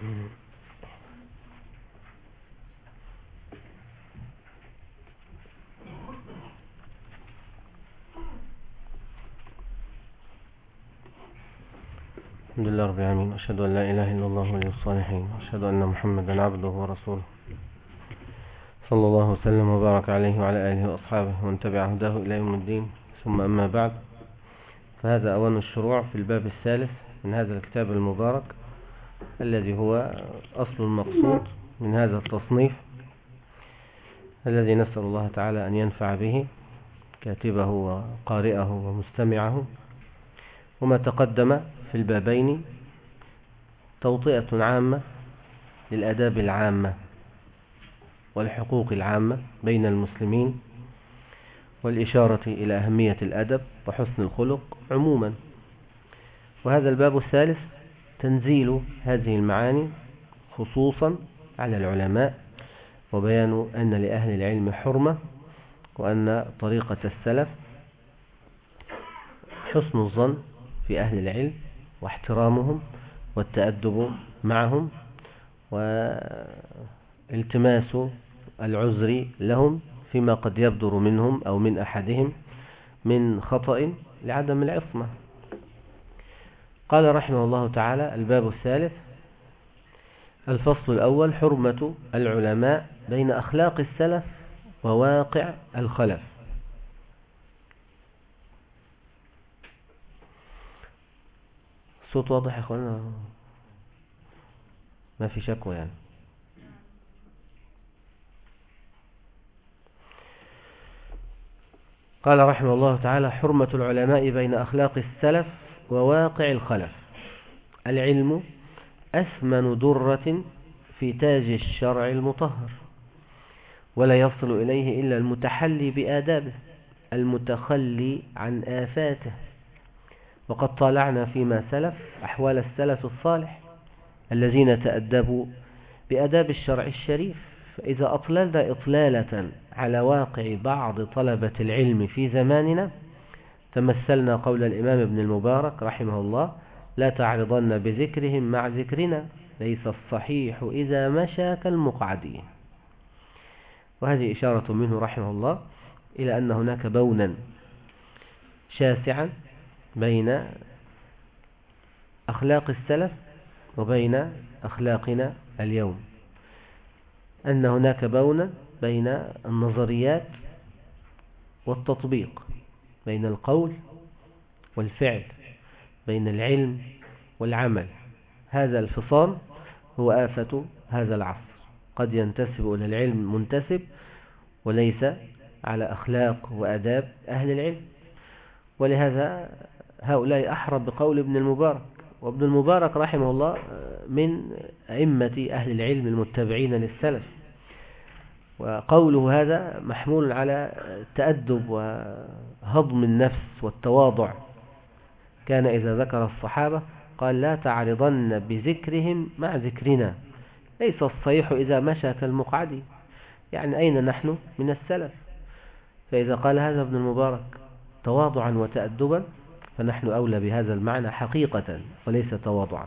الحمد لله رب العالمين. أشهد أن لا إله إلا الله ولي الصالحين. أشهد أن محمدا عبده ورسوله. صلى الله وسلم وبارك عليه وعلى آله وأصحابه ومن تبع هداه إلى يوم الدين. ثم أما بعد فهذا أوان الشروع في الباب الثالث من هذا الكتاب المبارك. الذي هو أصل المقصود من هذا التصنيف الذي نسأل الله تعالى أن ينفع به كاتبه وقارئه ومستمعه وما تقدم في البابين توطئة عامة للأداب العامة والحقوق العامة بين المسلمين والإشارة إلى أهمية الأدب وحسن الخلق عموما. وهذا الباب الثالث تنزيل هذه المعاني خصوصا على العلماء وبيان أن لأهل العلم حرمة وأن طريقة السلف حسن الظن في أهل العلم واحترامهم والتأدب معهم والتماس العذر لهم فيما قد يبدر منهم أو من أحدهم من خطأ لعدم العصمة. قال رحمه الله تعالى الباب الثالث الفصل الأول حرمة العلماء بين أخلاق السلف وواقع الخلف. صوت واضح يا اخوانا ما في شكوى يعني. قال رحمه الله تعالى حرمة العلماء بين أخلاق السلف وواقع الخلف. العلم أثمن درة في تاج الشرع المطهر ولا يصل إليه إلا المتحلي بآدابه المتخلي عن آفاته. وقد طالعنا فيما سلف أحوال السلف الصالح الذين تأدبوا بأداب الشرع الشريف. فإذا أطللنا إطلالة على واقع بعض طلبة العلم في زماننا تمثلنا قول الإمام ابن المبارك رحمه الله لا تعرضن بذكرهم مع ذكرنا ليس الصحيح إذا مشى كالمقعدين. وهذه إشارة منه رحمه الله إلى أن هناك بونا شاسعا بين أخلاق السلف وبين أخلاقنا اليوم. أن هناك بونا بين النظريات والتطبيق. بين القول والفعل بين العلم والعمل. هذا الفصام هو آفة هذا العصر. قد ينتسب إلى العلم منتسب وليس على أخلاق وأداب أهل العلم. ولهذا هؤلاء أحرب بقول ابن المبارك. وابن المبارك رحمه الله من أئمة أهل العلم المتبعين للسلف. وقوله هذا محمول على التأدب وهضم النفس والتواضع. كان إذا ذكر الصحابة قال لا تعرضن بذكرهم مع ذكرنا. ليس الصيح إذا مشى كالمقعد. يعني أين نحن من السلف؟ فإذا قال هذا ابن المبارك تواضعا وتأدبا فنحن أولى بهذا المعنى حقيقة وليس تواضعا.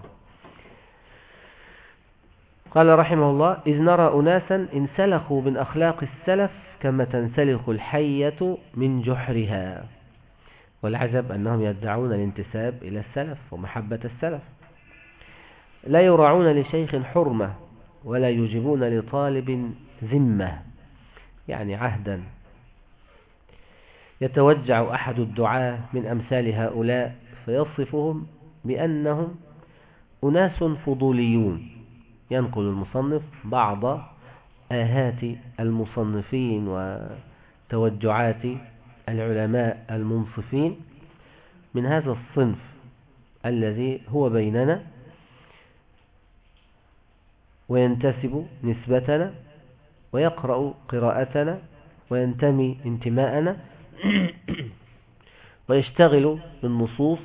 قال رحمه الله إذ نرى أناسا انسلخوا من أخلاق السلف كما تنسلخ الحية من جحرها. والعجب أنهم يدعون الانتساب إلى السلف ومحبة السلف. لا يراعون لشيخ حرمة ولا يجيبون لطالب ذمة يعني عهدا. يتوجع أحد الدعاة من أمثال هؤلاء فيصفهم بأنهم أناس فضوليون. ينقل المصنف بعض آهات المصنفين وتوجعات العلماء المنصفين من هذا الصنف الذي هو بيننا وينتسب نسبتنا ويقرأ قراءتنا وينتمي انتماءنا ويشتغل بالنصوص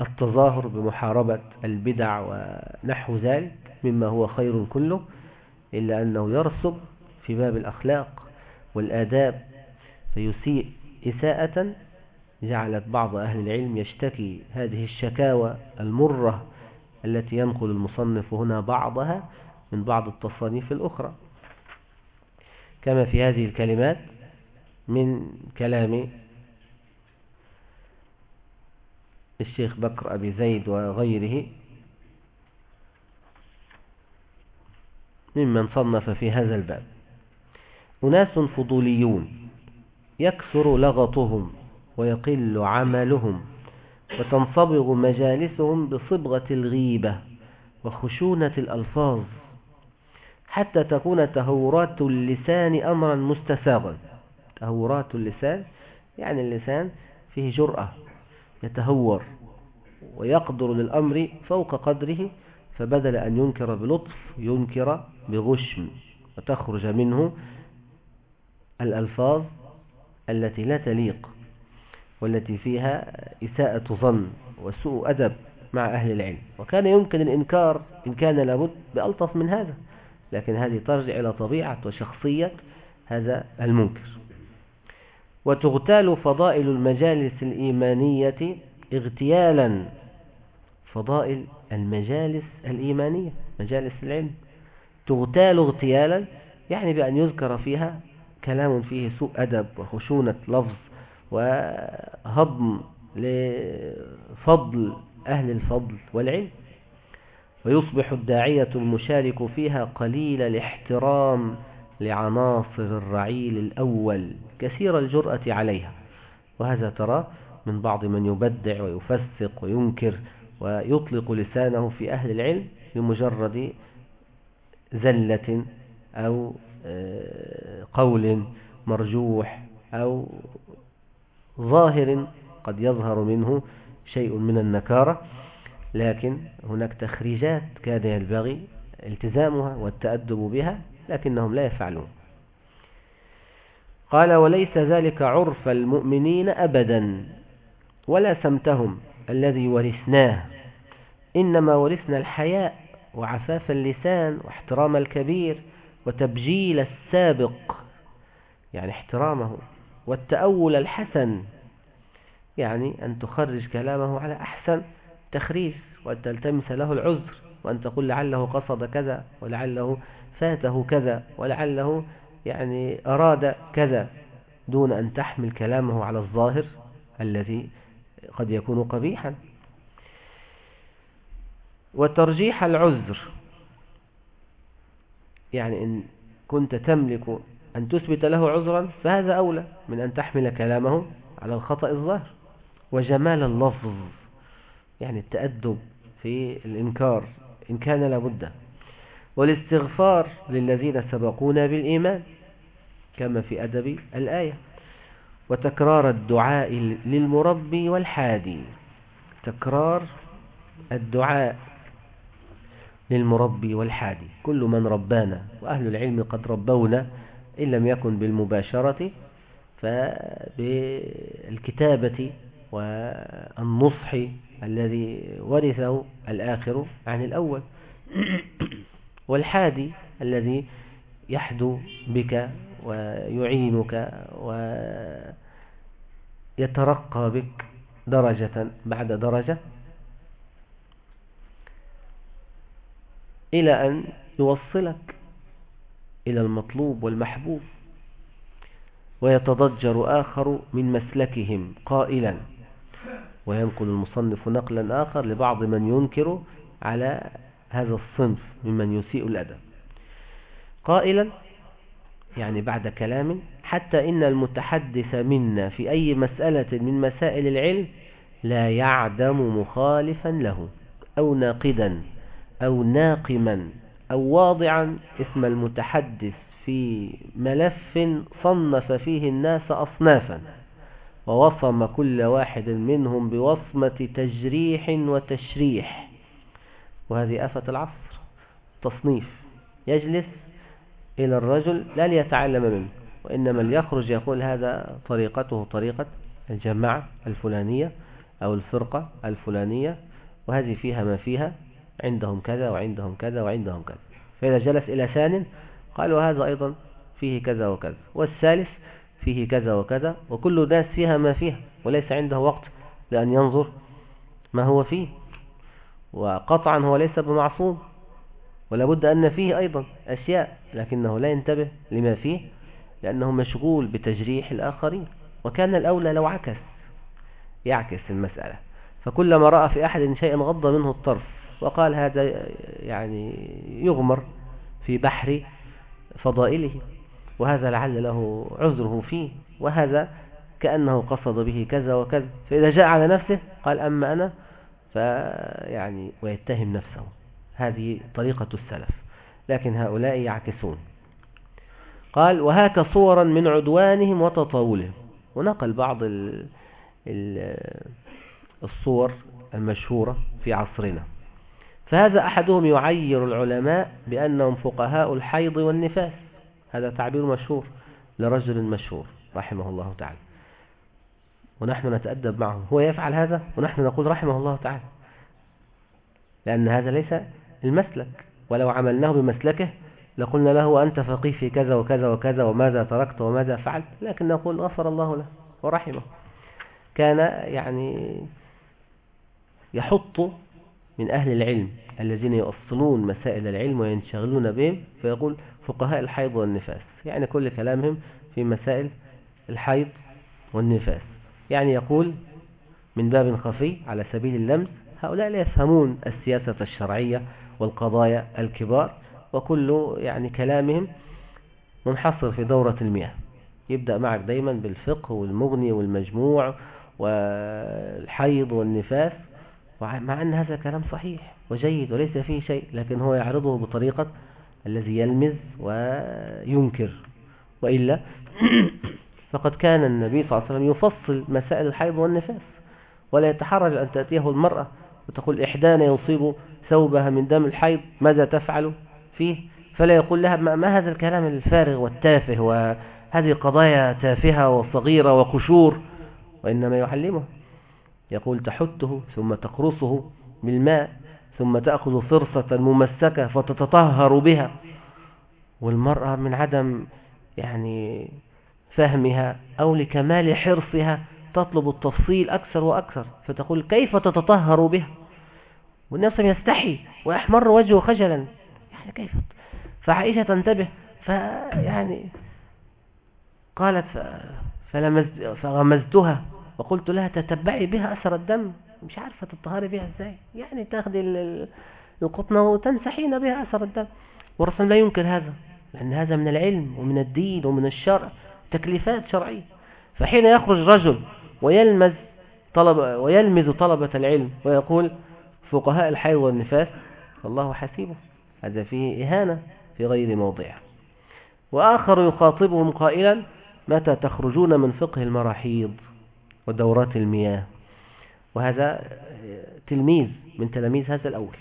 والتظاهر بمحاربة البدع ونحو ذلك مما هو خير كله إلا أنه يرسب في باب الأخلاق والآداب فيسيء إساءة جعلت بعض أهل العلم يشتكي هذه الشكاوى المرة التي ينقل المصنف هنا بعضها من بعض التصانيف الأخرى. كما في هذه الكلمات من كلام الشيخ بكر أبي زيد وغيره. ممن صنف في هذا الباب. أناس فضوليون يكثر لغطهم ويقل عملهم وتنصبغ مجالسهم بصبغة الغيبة وخشونة الألفاظ حتى تكون تهورات اللسان أمرا مستساغا تهورات اللسان يعني اللسان فيه جرأة. يتهور ويقدر للأمر فوق قدره فبدل أن ينكر بلطف ينكر بغشم وتخرج منه الألفاظ التي لا تليق والتي فيها إساءة ظن وسوء أدب مع أهل العلم. وكان يمكن الإنكار إن كان لابد بألطف من هذا لكن هذه ترجع إلى طبيعة وشخصية هذا المنكر. وتغتال فضائل المجالس الإيمانية اغتيالا. فضائل المجالس الإيمانية مجالس العلم. تغتال اغتيالا يعني بأن يذكر فيها كلام فيه سوء أدب وخشونة لفظ وهضم لفضل أهل الفضل والعلم. ويصبح الداعية المشارك فيها قليل الاحترام لعناصر الرعيل الأول كثير الجرأة عليها. وهذا ترى من بعض من يبدع ويفسق وينكر ويطلق لسانه في أهل العلم بمجرد زلة أو آه، قول مرجوح أو ظاهر قد يظهر منه شيء من النكارة. لكن هناك تخريجات كاد ينبغي التزامها والتأدب بها. لكنهم لا يفعلون. قال وليس ذلك عرف المؤمنين أبدا ولا سمتهم الذي ورثناه. إنما ورثنا الحياء وعفاف اللسان واحترام الكبير وتبجيل السابق. يعني احترامه والتأول الحسن يعني أن تخرج كلامه على أحسن تخريج وأن تلتمس له العذر وأن تقول لعله قصد كذا ولعله فاته كذا ولعله يعني أراد كذا دون أن تحمل كلامه على الظاهر الذي قد يكون قبيحا. وترجيح العذر يعني إن كنت تملك أن تثبت له عذرا فهذا أولى من أن تحمل كلامه على الخطأ الظاهر. وجمال اللفظ يعني التأدب في الإنكار إن كان لابد. والاستغفار للذين سبقونا بالإيمان كما في أدب الآية. وتكرار الدعاء للمربي والحادي. تكرار الدعاء للمربي والحادي. كل من ربانا وأهل العلم قد ربونا إن لم يكن بالمباشرة فبالكتابة والنصح الذي ورثه الآخر عن الأول. والحادي الذي يحدو بك ويعينك ويترقى بك درجة بعد درجة إلى أن يوصلك إلى المطلوب والمحبوب ويتضجر آخر من مسلكهم قائلا. وينقل المصنف نقلا آخر لبعض من ينكر على هذا الصنف ممن يسيء الأدب قائلا يعني بعد كلام حتى إن المتحدث منا في أي مسألة من مسائل العلم لا يعدم مخالفا له أو ناقدا أو ناقما أو واضعا. اسم المتحدث في ملف صنف فيه الناس أصنافا ووصم كل واحد منهم بوصمة تجريح وتشريح. وهذه آفة العصر تصنيف يجلس إلى الرجل لا ليتعلم منه وإنما ليخرج يقول هذا طريقته طريقة الجماعة الفلانية أو الفرقة الفلانية وهذه فيها ما فيها عندهم كذا وعندهم كذا وعندهم كذا. فإذا جلس إلى ثان قال وهذا أيضا فيه كذا وكذا والثالث فيه كذا وكذا وكل ناس فيها ما فيها وليس عنده وقت لأن ينظر ما هو فيه. وقطعا هو ليس بمعصوم ولا بد أن فيه أيضا أشياء لكنه لا ينتبه لما فيه لأنه مشغول بتجريح الآخرين وكان الأولى لو عكس يعكس المسألة. فكلما رأى في أحد شيئا غض منه الطرف وقال هذا يعني يغمر في بحر فضائله وهذا لعل له عذره فيه وهذا كأنه قصد به كذا وكذا. فإذا جاء على نفسه قال أما أنا فيعني ويتهم نفسه. هذه طريقة السلف. لكن هؤلاء يعكسون. قال وهاك صورا من عدوانهم وتطاولهم. ونقل بعض الصور المشهورة في عصرنا. فهذا أحدهم يعير العلماء بأنهم فقهاء الحيض والنفاس. هذا تعبير مشهور لرجل مشهور رحمه الله تعالى. ونحن نتأدب معه هو يفعل هذا؟ ونحن نقول رحمه الله تعالى. لأن هذا ليس المسلك. ولو عملناه بمسلكه لقلنا له أنت فقيه في كذا وكذا وكذا وماذا تركت وماذا فعلت. لكن نقول غفر الله له ورحمه. كان يعني يحط من أهل العلم الذين يؤصلون مسائل العلم وينشغلون بهم فيقول فقهاء الحيض والنفاس. يعني كل كلامهم في مسائل الحيض والنفاس. يعني يقول من باب خفي على سبيل اللمس هؤلاء لا يفهمون السياسة الشرعية والقضايا الكبار وكل يعني كلامهم منحصر في دورة المياه يبدأ معك دايما بالفقه والمغني والمجموع والحيض والنفاس مع أن هذا كلام صحيح وجيد وليس فيه شيء لكن هو يعرضه بطريقة الذي يلمز وينكر. وإلا فقد كان النبي صلى الله عليه وسلم يفصل مسائل الحيض والنفاس ولا يتحرج أن تأتيه المرأة وتقول إحدانا يصيب ثوبها من دم الحيض ماذا تفعل فيه؟ فلا يقول لها ما هذا الكلام الفارغ والتافه وهذه قضايا تافهة وصغيرة وقشور وإنما يعلمه. يقول تحته ثم تقرصه بالماء ثم تأخذ فرصة ممسكة فتتطهر بها والمرأة من عدم يعني فهمها أو لكمال حرصها تطلب التفصيل أكثر وأكثر فتقول كيف تتطهر بها والناس يستحي ويحمر وجهه خجلا. يعني كيف؟ فعائشة تنتبه فيعني قالت فغمزتها وقلت لها تتبعي بها أثر الدم مش عارفة تطهري بها إزاي. يعني تاخدي القطنة وتنسحين بها أثر الدم. والرسول لا ينكر هذا لأن هذا من العلم ومن الدين ومن الشرع. تكليفات شرعية. فحين يخرج رجل ويلمز طلب ويلمز طلبة العلم ويقول فقهاء الحي والنفاس فالله حسيبه. هذا فيه إهانة في غير موضعه. وآخر يخاطبهم قائلا متى تخرجون من فقه المراحيض ودورات المياه؟ وهذا تلميذ من تلاميذ هذا الأول.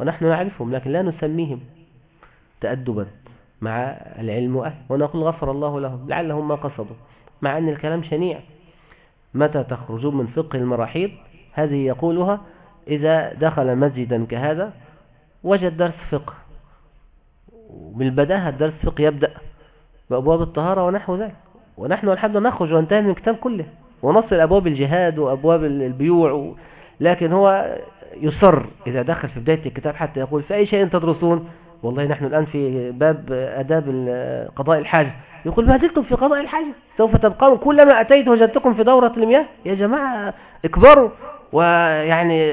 ونحن نعرفهم لكن لا نسميهم تأدبا. مع العلم وأهل ونقول غفر الله لهم لعلهم ما قصدوا مع أن الكلام شنيع. متى تخرجون من فقه المراحيض؟ هذه يقولها إذا دخل مسجدا كهذا وجد درس فقه. بالبداهة درس فقه يبدأ بأبواب الطهارة ونحو ذلك. ونحن الحمد نخرج وننتهي من الكتاب كله. ونصل أبواب الجهاد وأبواب البيوع لكن هو يصر إذا دخل في بداية الكتاب حتى يقول في أي شيء تدرسون؟ والله نحن الآن في باب أداب قضاء الحاجة. يقول ما زلتم في قضاء الحاجة. سوف تبقون. كلما أتيت وجدتكم في دورة المياه. يا جماعة اكبروا. ويعني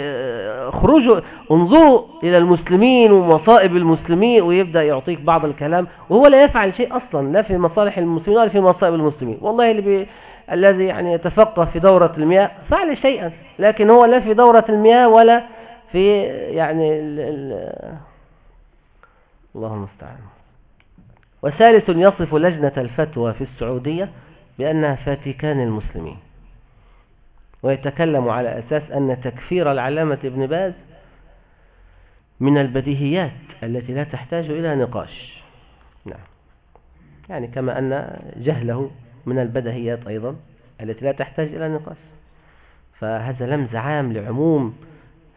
خروجوا انظروا إلى المسلمين ومصائب المسلمين. ويبدأ يعطيك بعض الكلام. وهو لا يفعل شيء أصلا. لا في مصالح المسلمين ولا في مصائب المسلمين. والله اللي بي الذي يعني يتفقه في دورة المياه فعل شيئا. لكن هو لا في دورة المياه ولا في يعني ال ال الله المستعان. وثالث يصف لجنة الفتوى في السعودية بأنها فاتيكان المسلمين. ويتكلم على أساس أن تكفير العلامة ابن باز من البديهيات التي لا تحتاج إلى نقاش. نعم. يعني كما أن جهله من البدهيات أيضا التي لا تحتاج إلى نقاش. فهذا لمز عام لعموم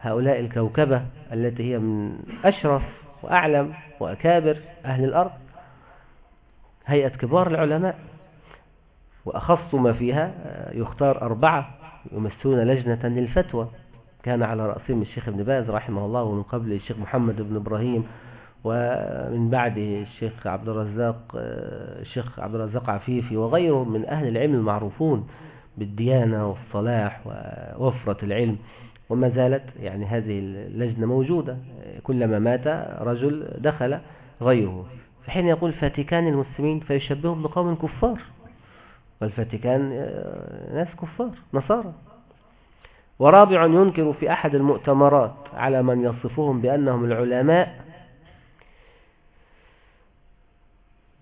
هؤلاء الكوكبة التي هي من أشرف وأعلم وأكابر أهل الأرض هيئة كبار العلماء وأخص ما فيها يختار أربعة يمثلون لجنة للفتوى. كان على رأسهم الشيخ ابن باز رحمه الله ومن قبل الشيخ محمد بن إبراهيم ومن بعده الشيخ عبد الرزاق الشيخ عبد الرزاق عفيفي وغيرهم من أهل العلم المعروفون بالديانة والصلاح ووفرة العلم. وما زالت يعني هذه اللجنة موجودة. كلما مات رجل دخل غيره. في حين يقول فاتيكان المسلمين فيشبههم بقوم كفار. والفاتيكان آه، ناس كفار نصارى. ورابع ينكر في أحد المؤتمرات على من يصفهم بأنهم العلماء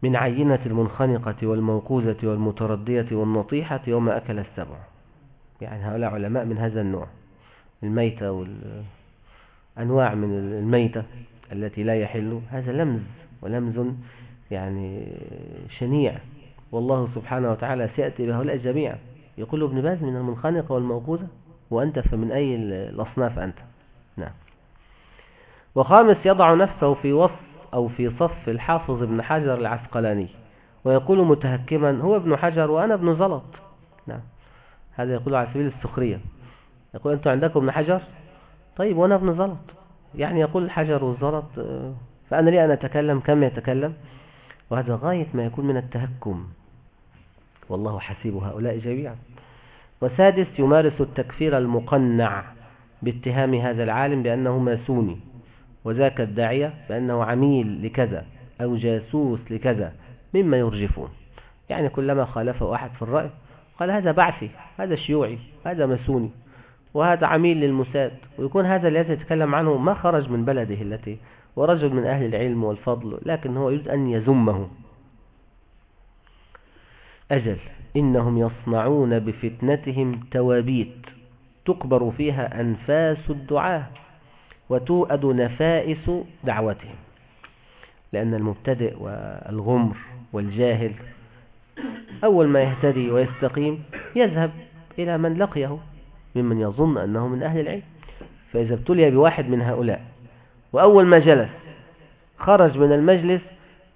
من عينة المنخنقة والموقوزة والمتردية والنطيحة وما أكل السبع. يعني هؤلاء علماء من هذا النوع. الميتة والأنواع من الميتة التي لا يحل. هذا لمز ولمز يعني شنيع. والله سبحانه وتعالى سيأتي بهؤلاء جميعا يقول ابن باز من المنخنقة والموقوزة وأنت فمن أي الأصناف أنت؟ نعم. وخامس يضع نفسه في وصف أو في صف الحافظ ابن حجر العسقلاني ويقول متهكما هو ابن حجر وأنا ابن زلط نعم. هذا يقول على سبيل السخرية. يقول أنتم عندكم ابن حجر؟ طيب وأنا ابن زلط. يعني يقول الحجر والزلط فأنا لي أن أتكلم؟ كم يتكلم؟ وهذا غاية ما يكون من التهكم. والله حسيب هؤلاء جميعا. وسادس يمارس التكفير المقنع باتهام هذا العالم بأنه ماسوني. وذاك الداعية بأنه عميل لكذا أو جاسوس لكذا مما يرجفون. يعني كلما خالفه أحد في الرأي قال هذا بعثي هذا شيوعي هذا مسوني وهذا عميل للمساد ويكون هذا الذي يتكلم عنه ما خرج من بلده التي ورجل من أهل العلم والفضل لكن هو يريد أن يزمه أجل إنهم يصنعون بفتنتهم توابيت تكبر فيها أنفاس الدعاة وتوأد نفائس دعوتهم. لأن المبتدئ والغمر والجاهل أول ما يهتدي ويستقيم يذهب إلى من لقيه. ممن يظن أنه من أهل العلم. فإذا ابتلي بواحد من هؤلاء وأول ما جلس خرج من المجلس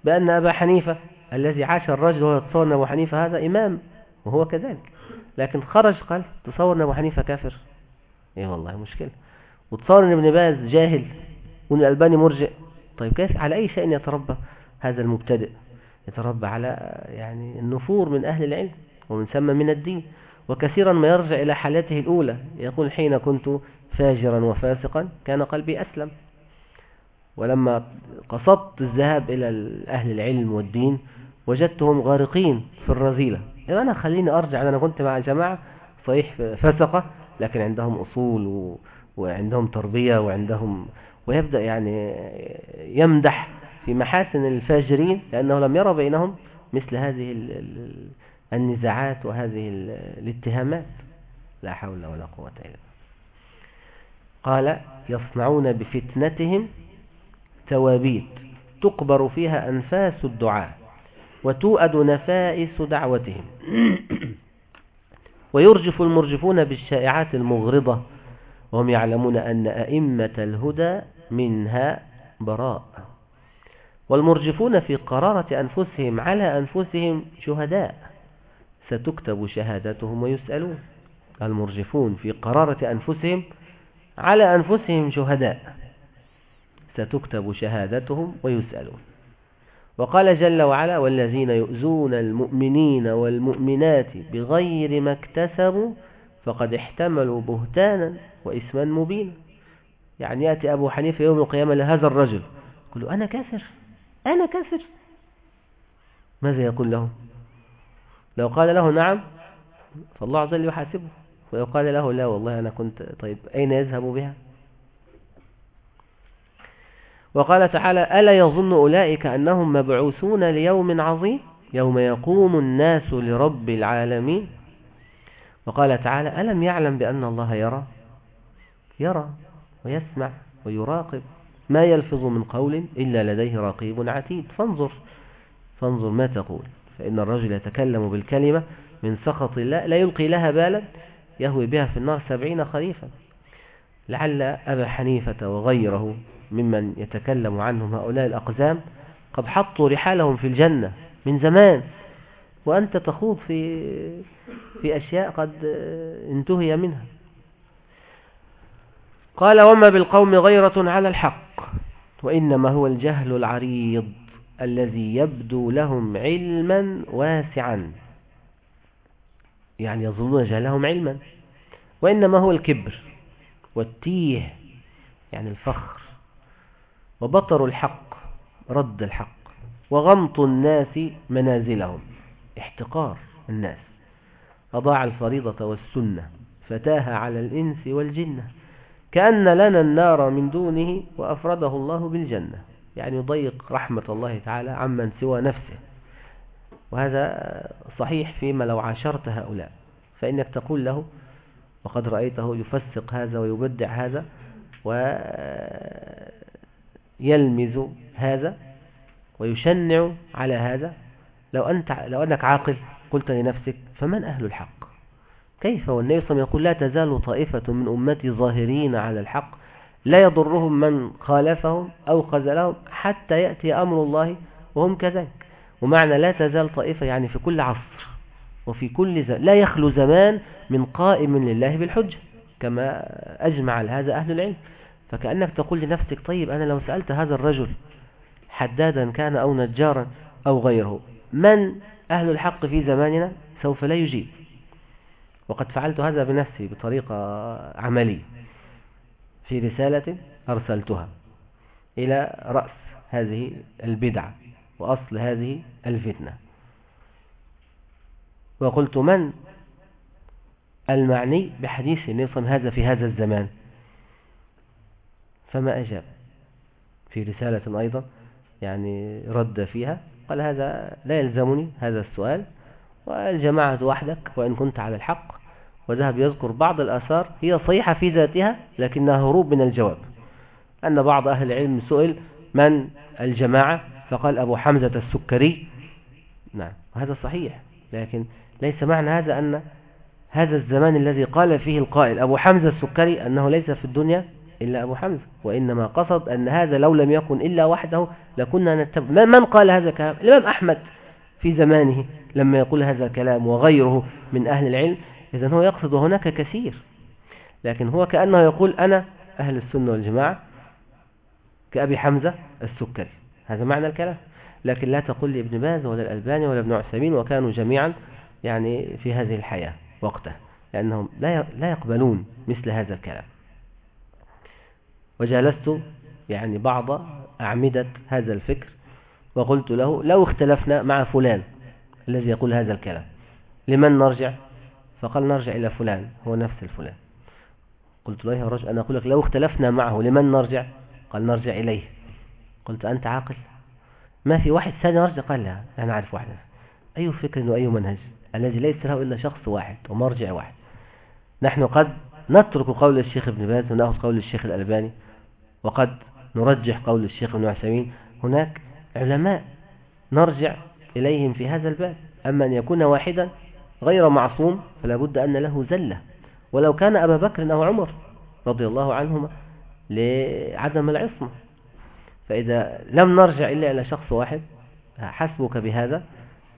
بأن أبا حنيفة الذي عاش الرجل وهو يتصور أن أبو حنيفة هذا إمام وهو كذلك. لكن خرج قال تصور أن أبو حنيفة كافر؟ إيه والله مشكلة. وتصور أن ابن باز جاهل وأن الألباني مرجئ؟ طيب كيف؟ على أي شيء يتربى هذا المبتدئ؟ يتربى على يعني النفور من أهل العلم ومن ثم من الدين. وكثيرا ما يرجع إلى حالته الأولى. يقول حين كنت فاجرا وفاسقا كان قلبي أسلم. ولما قصدت الذهاب إلى أهل العلم والدين وجدتهم غارقين في الرذيلة. إذا أنا خليني أرجع أنا كنت مع جماعة صحيح فسقة لكن عندهم أصول و... وعندهم تربية وعندهم ويبدأ يعني يمدح في محاسن الفاجرين لأنه لم يرى بينهم مثل هذه النزاعات وهذه الاتهامات. لا حول ولا قوة إلا بالله. قال يصنعون بفتنتهم توابيت تقبر فيها أنفاس الدعاء وتوأد نفائس دعوتهم. ويرجف المرجفون بالشائعات المغرضة وهم يعلمون أن أئمة الهدى منها براء. والمرجفون في قرارة أنفسهم على أنفسهم شهداء. ستكتب شهادتهم ويسألون. المرجفون في قرارة أنفسهم على أنفسهم شهداء. ستكتب شهادتهم ويسألون. وقال جل وعلا والذين يؤذون المؤمنين والمؤمنات بغير ما اكتسبوا فقد احتملوا بهتانا وإثما مبينا. يعني يأتي أبو حنيفة يوم القيامة لهذا الرجل يقول له أنا كافر أنا كافر. ماذا يقول له لو قال له نعم فالله عز وجل يحاسبه. ولو قال له لا والله أنا كنت طيب أين يذهب بها؟ وقال تعالى ألا يظن أولئك أنهم مبعوثون ليوم عظيم؟ يوم يقوم الناس لرب العالمين. وقال تعالى ألم يعلم بأن الله يرى؟ يرى ويسمع ويراقب. ما يلفظ من قول إلا لديه رقيب عتيد. فانظر فانظر ما تقول. فإن الرجل يتكلم بالكلمة من سخط الله لا يلقي لها بالا يهوي بها في النار سبعين خريفا. لعل أبا حنيفة وغيره ممن يتكلم عنهم هؤلاء الأقزام قد حطوا رحالهم في الجنة من زمان وأنت تخوض في في أشياء قد انتهي منها. قال وما بالقوم غيرة على الحق وإنما هو الجهل العريض. الذي يبدو لهم علما واسعا. يعني يظنون جهلهم علما. وإنما هو الكبر والتيه يعني الفخر. وبطر الحق رد الحق. وغمط الناس منازلهم احتقار الناس. أضاع الفريضة والسنة فتاه على الإنس والجنة. كأن لنا النار من دونه وأفرده الله بالجنة. يعني يضيق رحمة الله تعالى عمن سوى نفسه. وهذا صحيح فيما لو عاشرت هؤلاء. فإنك تقول له وقد رأيته يفسق هذا ويبدع هذا ويلمز هذا ويشنع على هذا. لو, أنت لو أنك عاقل قلت لنفسك فمن أهل الحق؟ كيف والنبي صلى الله عليه وسلم يقول لا تزال طائفة من أمتي ظاهرين على الحق لا يضرهم من خالفهم أو خزلهم حتى يأتي أمر الله وهم كذلك. ومعنى لا تزال طائفة يعني في كل عصر وفي كل زمان لا يخلو زمان من قائم لله بالحجة كما أجمع هذا أهل العلم. فكأنك تقول لنفسك طيب أنا لو سألت هذا الرجل حدادا كان أو نجارا أو غيره من أهل الحق في زماننا؟ سوف لا يجيب. وقد فعلت هذا بنفسي بطريقة عملية. في رسالة أرسلتها إلى رأس هذه البدعة وأصل هذه الفتنة. وقلت من المعني بحديث نصم هذا في هذا الزمان؟ فما أجاب. في رسالة أيضا يعني رد فيها قال هذا لا يلزمني هذا السؤال والجماعة وحدك وإن كنت على الحق وذهب يذكر بعض الآثار هي صحيحة في ذاتها لكنها هروب من الجواب. أن بعض أهل العلم سئل من الجماعة؟ فقال أبو حمزة السكري. نعم وهذا صحيح لكن ليس معنى هذا أن هذا الزمان الذي قال فيه القائل أبو حمزة السكري أنه ليس في الدنيا إلا أبو حمزة وإنما قصد أن هذا لو لم يكن إلا وحده لكنا نتبع من قال هذا الكلام؟ الإمام أحمد في زمانه لما يقول هذا الكلام وغيره من أهل العلم. إذن هو يقصد هناك كثير لكن هو كأنه يقول أنا أهل السنة والجماعة كأبي حمزة السكري. هذا معنى الكلام. لكن لا تقول لي ابن باز ولا الألباني ولا ابن عثيمين وكانوا جميعا يعني في هذه الحياة وقته لأنهم لا يقبلون مثل هذا الكلام. وجالست يعني بعض أعمدة هذا الفكر وقلت له لو اختلفنا مع فلان الذي يقول هذا الكلام لمن نرجع؟ فقال نرجع إلى فلان هو نفس الفلان. قلت له يا رجل أنا أقول لك لو اختلفنا معه لمن نرجع؟ قال نرجع إليه. قلت أنت عاقل؟ ما في واحد ثاني نرجع قال لا أنا أعرف واحد أي فكر وأي منهج؟ الذي ليس له إلا شخص واحد ومرجع واحد. نحن قد نترك قول الشيخ ابن باز ونأخذ قول الشيخ الألباني وقد نرجح قول الشيخ ابن عثيمين. هناك علماء نرجع إليهم في هذا الباب. أما أن يكون واحدا غير معصوم فلا بد أن له زلة. ولو كان أبا بكر أو عمر رضي الله عنهما لعدم العصمة. فإذا لم نرجع إلا إلى شخص واحد حسبك بهذا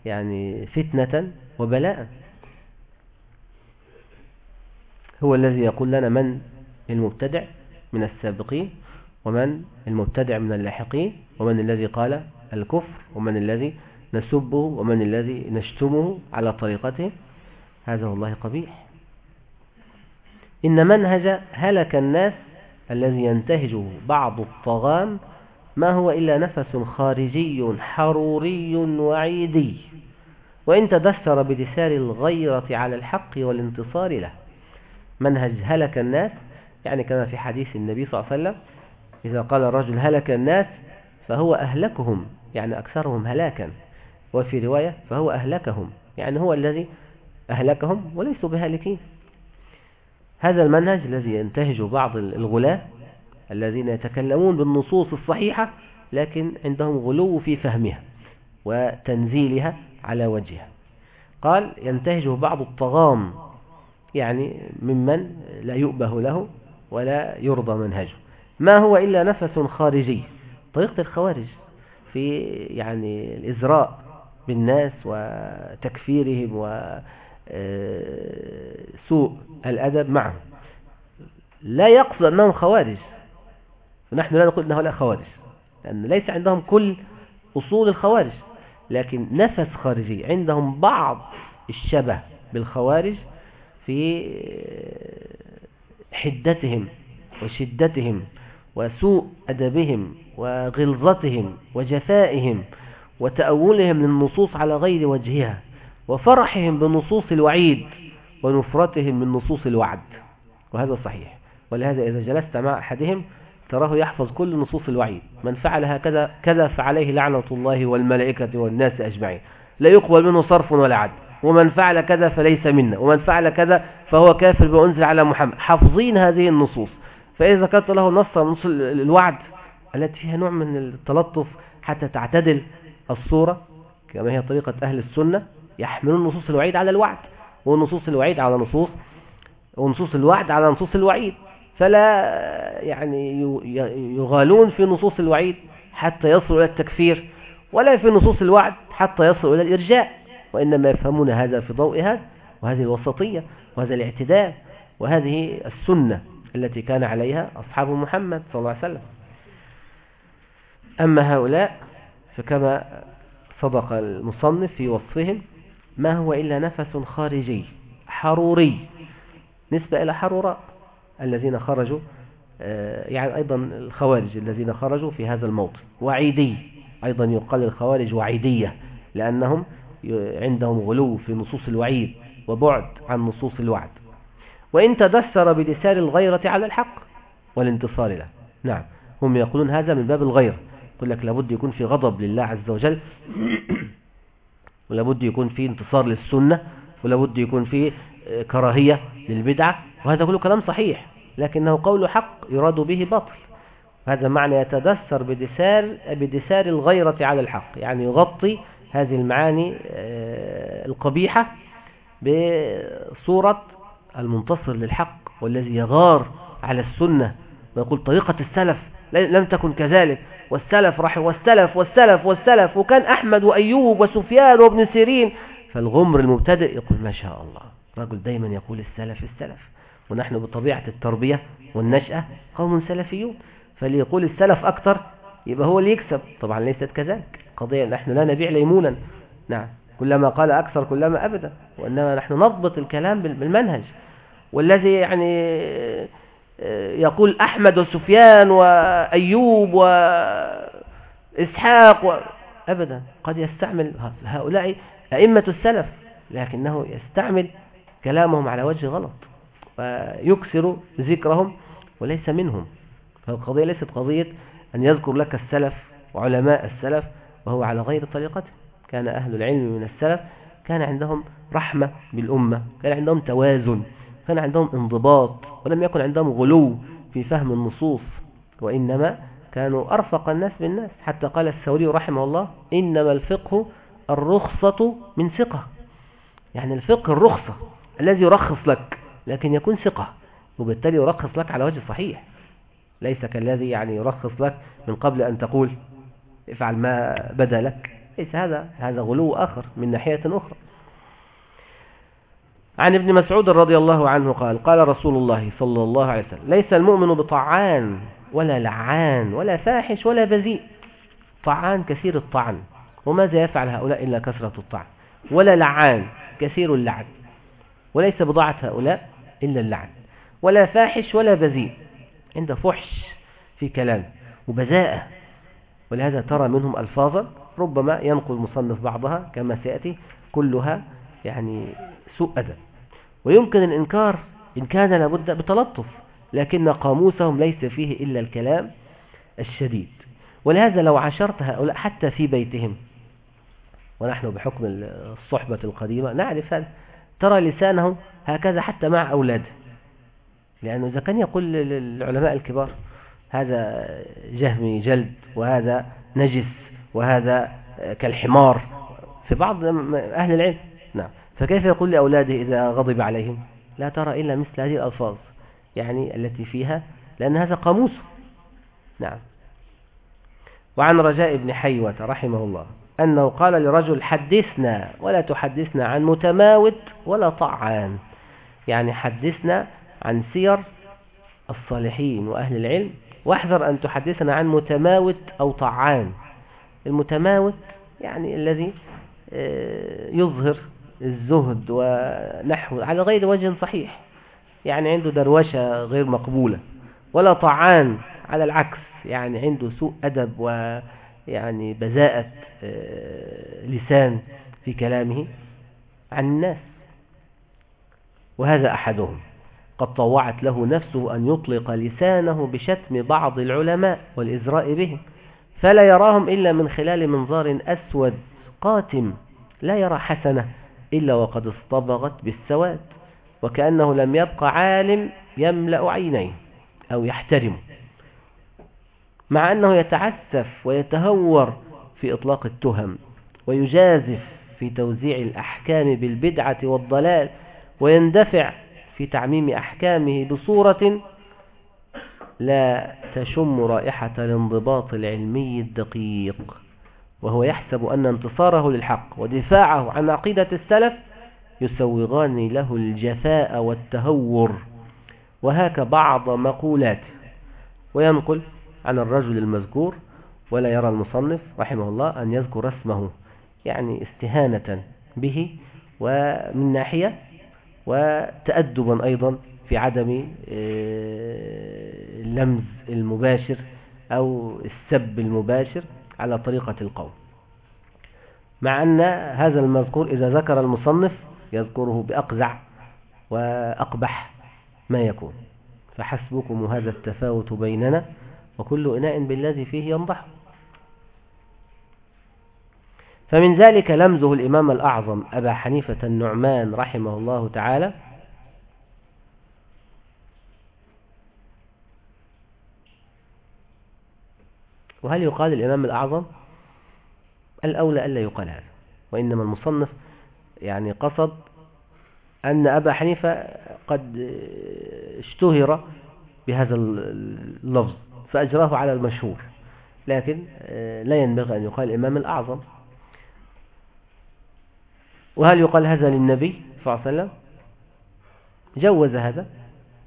يعني فتنة وبلاء. هو الذي يقول لنا من المبتدع من السابقين ومن المبتدع من اللاحقين ومن الذي قال الكفر ومن الذي نسبه ومن الذي نشتمه على طريقته. هذا والله قبيح. إن منهج هلك الناس الذي ينتهجه بعض الطغام ما هو إلا نفس خارجي حروري وعيدي. وإن تدثر بدثار الغيرة على الحق والانتصار له. منهج هلك الناس يعني كما في حديث النبي صلى الله عليه وسلم إذا قال الرجل هلك الناس فهو أهلكهم يعني أكثرهم هلاكا. وفي رواية فهو أهلكهم يعني هو الذي أهلكهم وليسوا بهالكين. هذا المنهج الذي ينتهج بعض الغلاة الذين يتكلمون بالنصوص الصحيحة لكن عندهم غلو في فهمها وتنزيلها على وجهها. قال ينتهجه بعض الطغام يعني ممن لا يؤبه له ولا يرضى منهجه. ما هو إلا نفس خارجي؟ طريقة الخوارج في يعني الإزراء بالناس وتكفيرهم وسوء آه، الأدب معهم. لا يقصد أنهم خوارج. فنحن لا نقول أنه لا خوارج لأن ليس عندهم كل أصول الخوارج لكن نفس خارجي. عندهم بعض الشبه بالخوارج في حدتهم وشدتهم وسوء أدبهم وغلظتهم وجفائهم. وتأولهم للنصوص على غير وجهها وفرحهم بنصوص الوعيد ونفرتهم من نصوص الوعد. وهذا صحيح. ولهذا إذا جلست مع أحدهم تراه يحفظ كل نصوص الوعيد. من فعل هكذا كذا فعليه لعنة الله والملائكة والناس أجمعين. لا يقبل منه صرف ولا عدل ومن فعل كذا فليس منا. ومن فعل كذا فهو كافر بأنزل على محمد. حافظين هذه النصوص. فإذا ذكرت له نص نص الوعد التي فيها نوع من التلطف حتى تعتدل الصورة كما هي طريقة أهل السنة يحملون نصوص الوعيد على الوعد ونصوص الوعيد على نصوص ونصوص الوعد على نصوص الوعيد. فلا يعني يغالون في نصوص الوعيد حتى يصلوا إلى التكفير ولا في نصوص الوعد حتى يصلوا إلى الإرجاء وإنما يفهمون هذا في ضوء هذا وهذه الوسطية وهذا الاعتدال وهذه السنة التي كان عليها أصحاب محمد صلى الله عليه وسلم. أما هؤلاء فكما صدق المصنف في وصفهم ما هو إلا نفس خارجي حروري. نسبة إلى حروراء الذين خرجوا آه، يعني أيضا الخوارج الذين خرجوا في هذا الموطن وعيدي أيضا يقال الخوارج وعيدية لأنهم عندهم غلو في نصوص الوعيد وبعد عن نصوص الوعد. وإن تدثر بدسار الغيرة على الحق والانتصار له. نعم هم يقولون هذا من باب الغيرة. يقول لك لابد يكون في غضب لله عز وجل ولابد يكون في انتصار للسنة ولابد يكون في كراهية للبدعة وهذا كله كلام صحيح لكنه قول حق يراد به باطل هذا معنى يتدثر بدسار, بدسار الغيرة على الحق يعني يغطي هذه المعاني آه، القبيحة بصورة المنتصر للحق والذي يغار على السنة ويقول طريقة السلف لم تكن كذلك. والسلف رحمه والسلف والسلف والسلف. وكان أحمد وأيوب وسفيان وابن سيرين. فالغمر المبتدئ يقول ما شاء الله. رجل دايما يقول السلف السلف. ونحن بطبيعة التربية والنشأة قوم سلفيون. فاللي يقول السلف أكثر يبقى هو اللي يكسب. طبعا ليست كذلك. قضية نحن لا نبيع ليمونا. نعم. كلما قال أكثر كلما أبدا. وإنما نحن نضبط الكلام بالمنهج. والذي يعني يقول أحمد وسفيان وأيوب وإسحاق و... أبدا قد يستعمل هؤلاء أئمة السلف لكنه يستعمل كلامهم على وجه غلط ويكسر ذكرهم وليس منهم فالقضية ليست قضية أن يذكر لك السلف وعلماء السلف وهو على غير طريقته كان أهل العلم من السلف كان عندهم رحمة بالأمة كان عندهم توازن. كان عندهم انضباط ولم يكن عندهم غلو في فهم النصوص وإنما كانوا أرفق الناس بالناس. حتى قال الثوري رحمه الله إنما الفقه الرخصة من ثقة. يعني الفقه الرخصة الذي يرخص لك لكن يكون ثقة وبالتالي يرخص لك على وجه صحيح. ليس كالذي يعني يرخص لك من قبل أن تقول افعل ما بدا لك. ليس هذا هذا غلو آخر من ناحية أخرى. عن ابن مسعود رضي الله عنه قال قال رسول الله صلى الله عليه وسلم ليس المؤمن بطعان ولا لعان ولا فاحش ولا بذيء. طعان كثير الطعن وماذا يفعل هؤلاء إلا كثرة الطعن؟ ولا لعان كثير اللعن وليس بضاعة هؤلاء إلا اللعن ولا فاحش ولا بذيء عند فحش في كلام وبذاءة ولهذا ترى منهم ألفاظا ربما ينقل مصنف بعضها كما سيأتي كلها يعني سوء أدب. ويمكن الإنكار إن كان لابد بتلطف لكن قاموسهم ليس فيه إلا الكلام الشديد. ولهذا لو عاشرت هؤلاء حتى في بيتهم ونحن بحكم الصحبة القديمة نعرف هذا ترى لسانه هكذا حتى مع أولاده لأنه إذا كان يقول للعلماء الكبار هذا جهمي جلد وهذا نجس وهذا كالحمار في بعض أهل العلم. نعم. فكيف يقول لأولاده إذا غضب عليهم؟ لا ترى إلا مثل هذه الألفاظ يعني التي فيها لأن هذا قاموس. نعم. وعن رجاء بن حيوة رحمه الله أنه قال لرجل حدثنا ولا تحدثنا عن متماوت ولا طعان يعني حدثنا عن سير الصالحين وأهل العلم واحذر أن تحدثنا عن متماوت أو طعان المتماوت يعني الذي آه، يظهر الزهد ونحو على غير وجه صحيح. يعني عنده دروشة غير مقبولة ولا طعان على العكس يعني عنده سوء أدب ويعني بذاءة آه، لسان في كلامه عن الناس. وهذا أحدهم. قد طوعت له نفسه أن يطلق لسانه بشتم بعض العلماء والإزراء بهم. فلا يراهم إلا من خلال منظار أسود قاتم لا يرى حسنة. إلا وقد اصطبغت بالسواد وكأنه لم يبقى عالم يملأ عينيه أو يحترم. مع أنه يتعسف ويتهور في إطلاق التهم ويجازف في توزيع الأحكام بالبدعة والضلال ويندفع في تعميم أحكامه بصورة لا تشم رائحة الانضباط العلمي الدقيق. وهو يحسب أن انتصاره للحق ودفاعه عن عقيدة السلف يسوغان له الجفاء والتهور. وهاك بعض مقولاته وينقل عن الرجل المذكور ولا يرى المصنف رحمه الله أن يذكر اسمه يعني استهانة به ومن ناحية وتأدبا أيضا في عدم اللمز آه، المباشر أو السب المباشر على طريقة القول. مع أن هذا المذكور إذا ذكر المصنف يذكره بأقزع وأقبح ما يكون. فحسبكم هذا التفاوت بيننا وكل إناء بالذي فيه ينضح. فمن ذلك لمزه الإمام الأعظم أبا حنيفة النعمان رحمه الله تعالى وهل يقال الإمام الأعظم؟ الأولى ألا يقال هذا وإنما المصنف يعني قصد أن أبا حنيفة قد اشتهر بهذا اللفظ فأجراه على المشهور لكن لا ينبغي أن يقال الإمام الأعظم. وهل يقال هذا للنبي صلى الله عليه وسلم؟ جوز هذا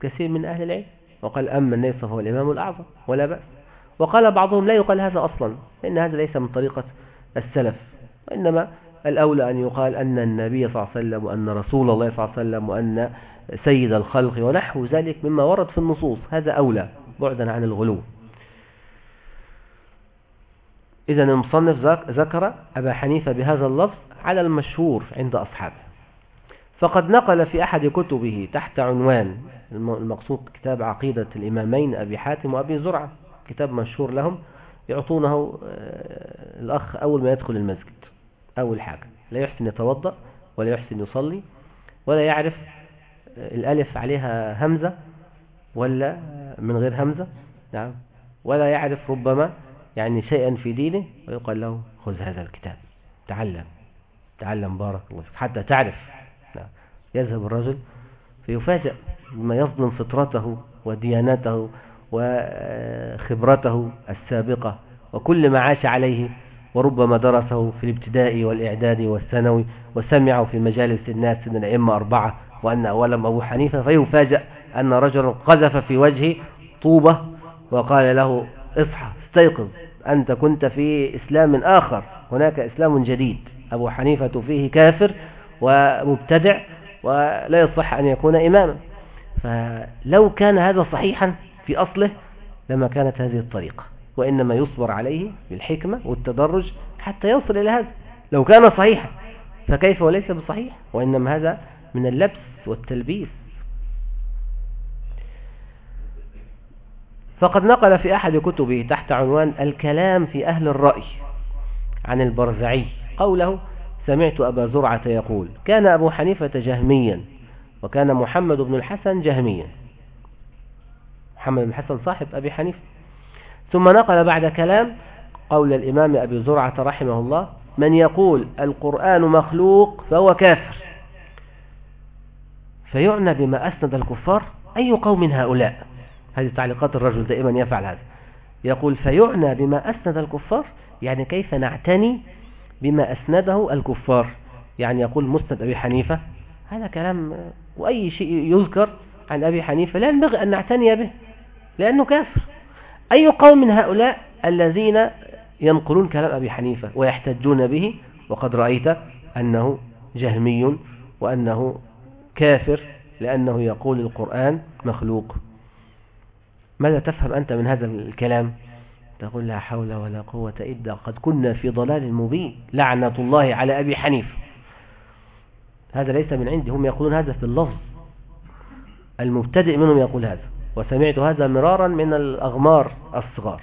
كثير من أهل العلم وقال أما النبي صلى الله عليه وسلم هو الإمام الأعظم ولا بأس. وقال بعضهم لا يقال هذا أصلا لأن هذا ليس من طريقة السلف وإنما الأولى أن يقال أن النبي صلى الله عليه وسلم وأن رسول الله صلى الله عليه وسلم وأن سيد الخلق ونحو ذلك مما ورد في النصوص هذا أولى بعدا عن الغلو. إذا المصنف ذكر أبا حنيفة بهذا اللفظ على المشهور عند أصحابه. فقد نقل في أحد كتبه تحت عنوان المقصود كتاب عقيدة الإمامين أبي حاتم وأبي زرعة كتاب مشهور لهم يعطونه آه، الأخ أول ما يدخل المسجد أول حاجة لا يحسن يتوضأ ولا يحسن يصلي ولا يعرف آه، الألف عليها همزة ولا من غير همزة نعم ولا يعرف ربما يعني شيئا في دينه ويقال له خذ هذا الكتاب تعلم تعلم بارك الله فيك حتى تعرف نعم. يذهب الرجل فيفاجأ بما يظلم فطرته وديانته وخبرته السابقة وكل ما عاش عليه وربما درسه في الابتدائي والإعداد والثانوي وسمعه في مجالس الناس من الأئمة أربعة وأن أولهم أبو حنيفة فيفاجأ أن رجل قذف في وجهه طوبة وقال له اصحى استيقظ أنت كنت في إسلام آخر هناك إسلام جديد أبو حنيفة فيه كافر ومبتدع ولا يصح أن يكون إماما. فلو كان هذا صحيحا في أصله لما كانت هذه الطريقة وإنما يصبر عليه بالحكمة والتدرج حتى يصل إلى هذا لو كان صحيحا. فكيف وليس بصحيح؟ وإنما هذا من اللبس والتلبيس. فقد نقل في أحد كتبه تحت عنوان الكلام في أهل الرأي عن البرزعي قوله سمعت أبا زرعة يقول كان أبو حنيفة جهميا وكان محمد بن الحسن جهميا محمد بن الحسن صاحب أبي حنيفة. ثم نقل بعد كلام قول الإمام أبي زرعة رحمه الله من يقول القرآن مخلوق فهو كافر. فيعنى بما أسند الكفار أي قوم هؤلاء. هذه تعليقات الرجل دائما يفعل هذا. يقول فيعنى بما أسند الكفار يعني كيف نعتني بما أسنده الكفار؟ يعني يقول مسند أبي حنيفة هذا كلام وأي شيء يذكر عن أبي حنيفة لا ينبغي أن نعتني به. لأنه كافر. أي قوم من هؤلاء الذين ينقلون كلام أبي حنيفة ويحتجون به؟ وقد رأيت أنه جهمي وأنه كافر لأنه يقول القرآن مخلوق. ماذا تفهم أنت من هذا الكلام؟ تقول لا حول ولا قوة إلا قد كنا في ضلال مبين. لعنة الله على أبي حنيف هذا ليس من عندي. هم يقولون هذا في اللفظ. المبتدئ منهم يقول هذا. وسمعت هذا مرارا من الأغمار الصغار.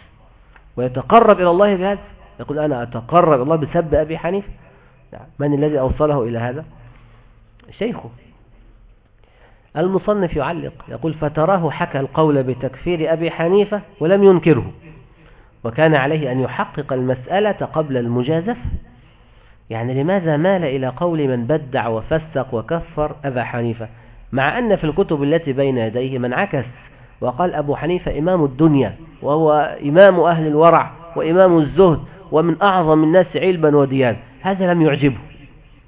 ويتقرب إلى الله بهذا يقول أنا أتقرب إلى الله بسب أبي حنيف من الذي أوصله إلى هذا؟ شيخه. المصنف يعلق. يقول فتراه حكى القول بتكفير أبي حنيفة ولم ينكره. وكان عليه أن يحقق المسألة قبل المجازفة. يعني لماذا مال إلى قول من بدع وفسق وكفر أبا حنيفة؟ مع أن في الكتب التي بين يديه من عكس وقال أبو حنيفة إمام الدنيا وهو إمام أهل الورع وإمام الزهد ومن أعظم الناس علما وديان هذا لم يعجبه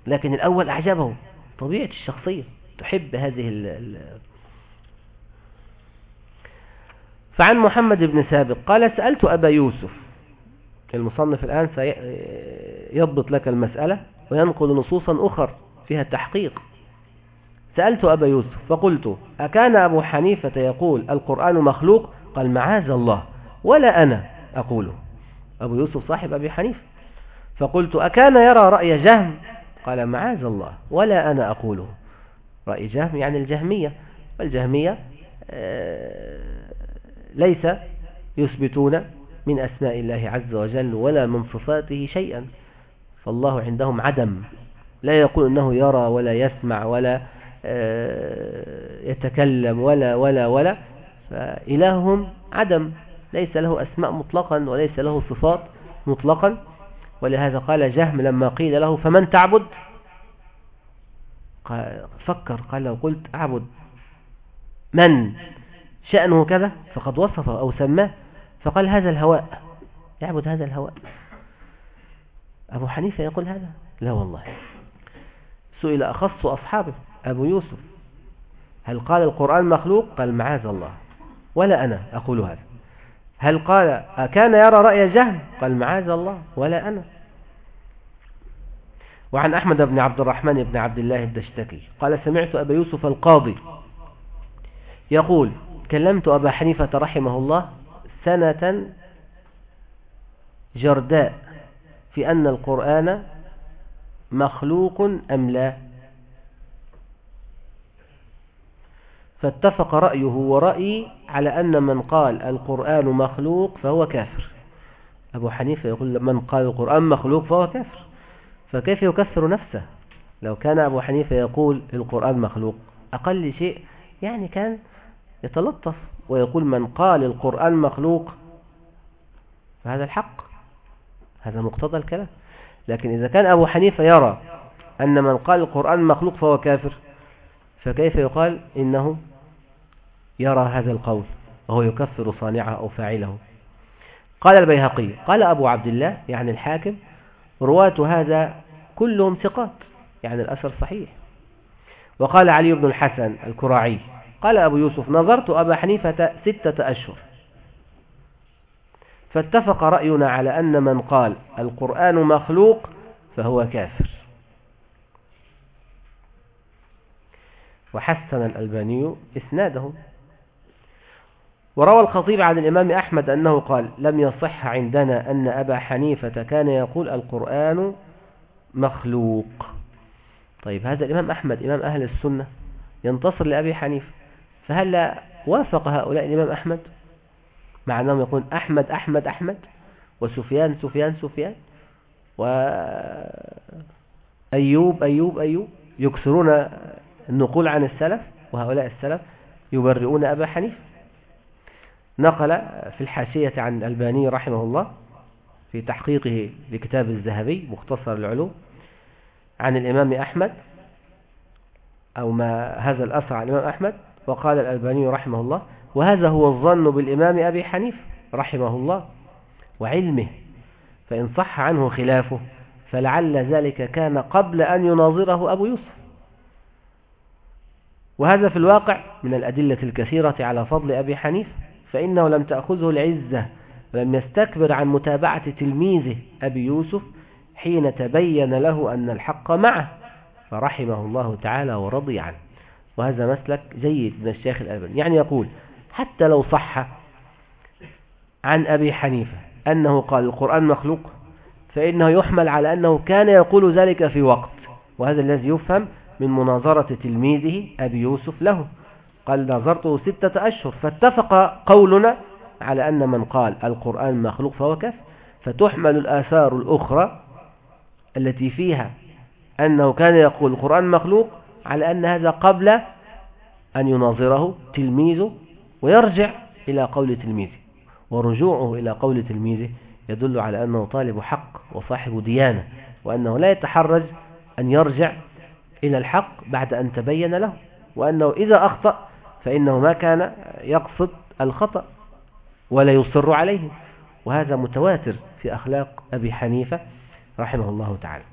لكن الأول أعجبه. طبيعة الشخصية تحب هذه ال فعن محمد بن سابق قال سألت أبا يوسف المصنف الآن سيضبط لك المسألة وينقل نصوصا أخر فيها التحقيق. سألت أبا يوسف فقلت أكان أبو حنيفة يقول القرآن مخلوق؟ قال معاذ الله ولا أنا أقوله أبو يوسف صاحب أبي حنيفة فقلت أكان يرى رأي جهم؟ قال معاذ الله ولا أنا أقوله رأي جهم يعني الجهمية والجهمية آه، ليس يثبتون من أسماء الله عز وجل ولا من صفاته شيئا فالله عندهم عدم لا يقول أنه يرى ولا يسمع ولا يتكلم ولا ولا ولا فإلههم عدم ليس له أسماء مطلقا وليس له صفات مطلقا. ولهذا قال جهم لما قيل له فمن تعبد؟ فكر قال لو قلت أعبد. من؟ شأنه كذا؟ فقد وصفه أو سماه. فقال هذا الهواء يعبد هذا الهواء. أبو حنيفة يقول هذا؟ لا والله. سئل أخص أصحابه. أبو يوسف. هل قال القرآن مخلوق؟ قال معاذ الله. ولا أنا أقول هذا. هل قال أكان يرى رأي جهل؟ قال معاذ الله. ولا أنا. وعن أحمد بن عبد الرحمن بن عبد الله الدشتكي. قال سمعت أبا يوسف القاضي يقول كلمت أبا حنيفة رحمه الله سنة جرداء في أن القرآن مخلوق أم لا؟ فاتفق رأيه ورأيي على أن من قال القرآن مخلوق فهو كافر. أبو حنيفة يقول من قال القرآن مخلوق فهو كافر. فكيف يكفر نفسه؟ لو كان أبو حنيفة يقول القرآن مخلوق أقل شيء يعني كان يتلطف ويقول من قال القرآن مخلوق فهذا الحق هذا مقتضى الكلام. لكن إذا كان أبو حنيفة يرى أن من قال القرآن مخلوق فهو كافر فكيف يقال إنه يرى هذا القول وهو يكفر صانعه أو فاعله. قال البيهقي قال أبو عبد الله يعني الحاكم رواة هذا كلهم ثقات يعني الأثر صحيح. وقال علي بن الحسن الكراعي قال أبو يوسف نظرت أبا حنيفة ستة أشهر. فاتفق رأينا على أن من قال القرآن مخلوق فهو كافر. وحسن الألباني إسناده. وروى الخطيب عن الإمام أحمد أنه قال لم يصح عندنا أن أبا حنيفة كان يقول القرآن مخلوق. طيب هذا الإمام أحمد إمام أهل السنة ينتصر لأبي حنيفة. فهل لا وافق هؤلاء الإمام أحمد؟ مع أنهم يقول أحمد أحمد أحمد وسفيان سفيان سفيان وأيوب أيوب أيوب يكثرون النقول عن السلف وهؤلاء السلف يبرئون أبا حنيفة. نقل في الحاشية عن الألباني رحمه الله في تحقيقه لكتاب الذهبي مختصر العلوم عن الإمام أحمد أو ما هذا الأثر عن الإمام أحمد وقال الألباني رحمه الله وهذا هو الظن بالإمام أبي حنيف رحمه الله وعلمه فإن صح عنه خلافه فلعل ذلك كان قبل أن يناظره أبو يوسف وهذا في الواقع من الأدلة الكثيرة على فضل أبي حنيف فإنه لم تأخذه العزة ولم يستكبر عن متابعة تلميذه أبي يوسف حين تبين له أن الحق معه فرحمه الله تعالى ورضي عنه. وهذا مسلك جيد من الشيخ الألباني. يعني يقول حتى لو صح عن أبي حنيفة أنه قال القرآن مخلوق فإنه يحمل على أنه كان يقول ذلك في وقت وهذا الذي يفهم من مناظرة تلميذه أبي يوسف له. قال نظرته ستة أشهر فاتفق قولنا على أن من قال القرآن مخلوق فهو كف فتحمل الآثار الأخرى التي فيها أنه كان يقول القرآن مخلوق على أن هذا قبل أن يناظره تلميذه ويرجع إلى قول تلميذه ورجوعه إلى قول تلميذه يدل على أنه طالب حق وصاحب ديانة وأنه لا يتحرج أن يرجع إلى الحق بعد أن تبين له وأنه إذا أخطأ فإنه ما كان يقصد الخطأ ولا يصر عليه. وهذا متواتر في أخلاق أبي حنيفة رحمه الله تعالى.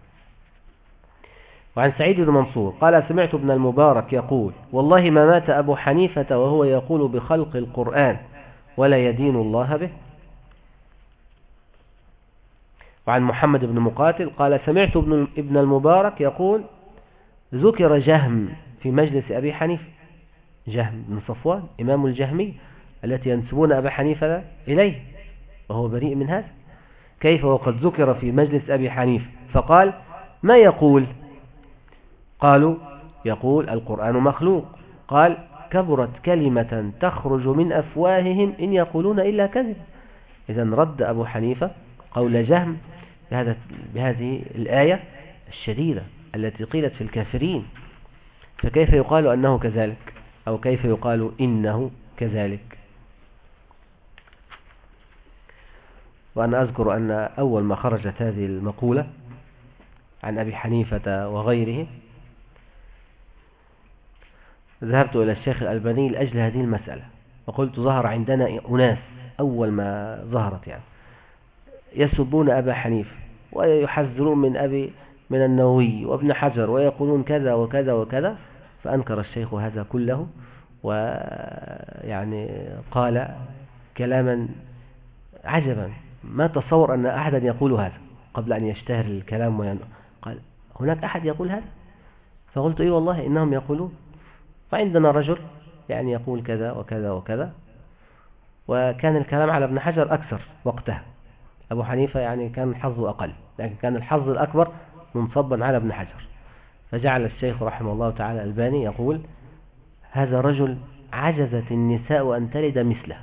وعن سعيد بن منصور قال سمعت ابن المبارك يقول والله ما مات أبو حنيفة وهو يقول بخلق القرآن ولا يدين الله به. وعن محمد بن مقاتل قال سمعت ابن المبارك يقول ذكر جهم في مجلس أبي حنيفة جهم بن صفوان إمام الجهمي التي ينسبون أبا حنيفة إليه وهو بريء من هذا. كيف؟ وقد ذكر في مجلس أبي حنيفة فقال ما يقول؟ قالوا يقول القرآن مخلوق. قال كبرت كلمة تخرج من أفواههم إن يقولون إلا كذب. إذا رد أبو حنيفة قول جهم بهذا بهذه الآية الشديدة التي قيلت في الكافرين. فكيف يقال أنه كذلك؟ أو كيف يقال إنه كذلك. وأنا أذكر أن أول ما خرجت هذه المقولة عن أبي حنيفة وغيره ذهبت إلى الشيخ الألباني لأجل هذه المسألة وقلت ظهر عندنا أناس أول ما ظهرت يعني يسبون أبا حنيفة ويحذرون من أبي من النووي وابن حجر ويقولون كذا وكذا وكذا فأنكر الشيخ هذا كله ويعني قال كلاما عجبا. ما تصور أن أحدا يقول هذا قبل أن يشتهر الكلام وين. قال هناك أحد يقول هذا؟ فقلت إيه والله إنهم يقولون. فعندنا رجل يعني يقول كذا وكذا وكذا وكان الكلام على ابن حجر أكثر وقتها. أبو حنيفة يعني كان حظه أقل لكن كان الحظ الأكبر منصبا على ابن حجر. فجعل الشيخ رحمه الله تعالى الباني يقول هذا رجل عجزت النساء أن تلد مثله.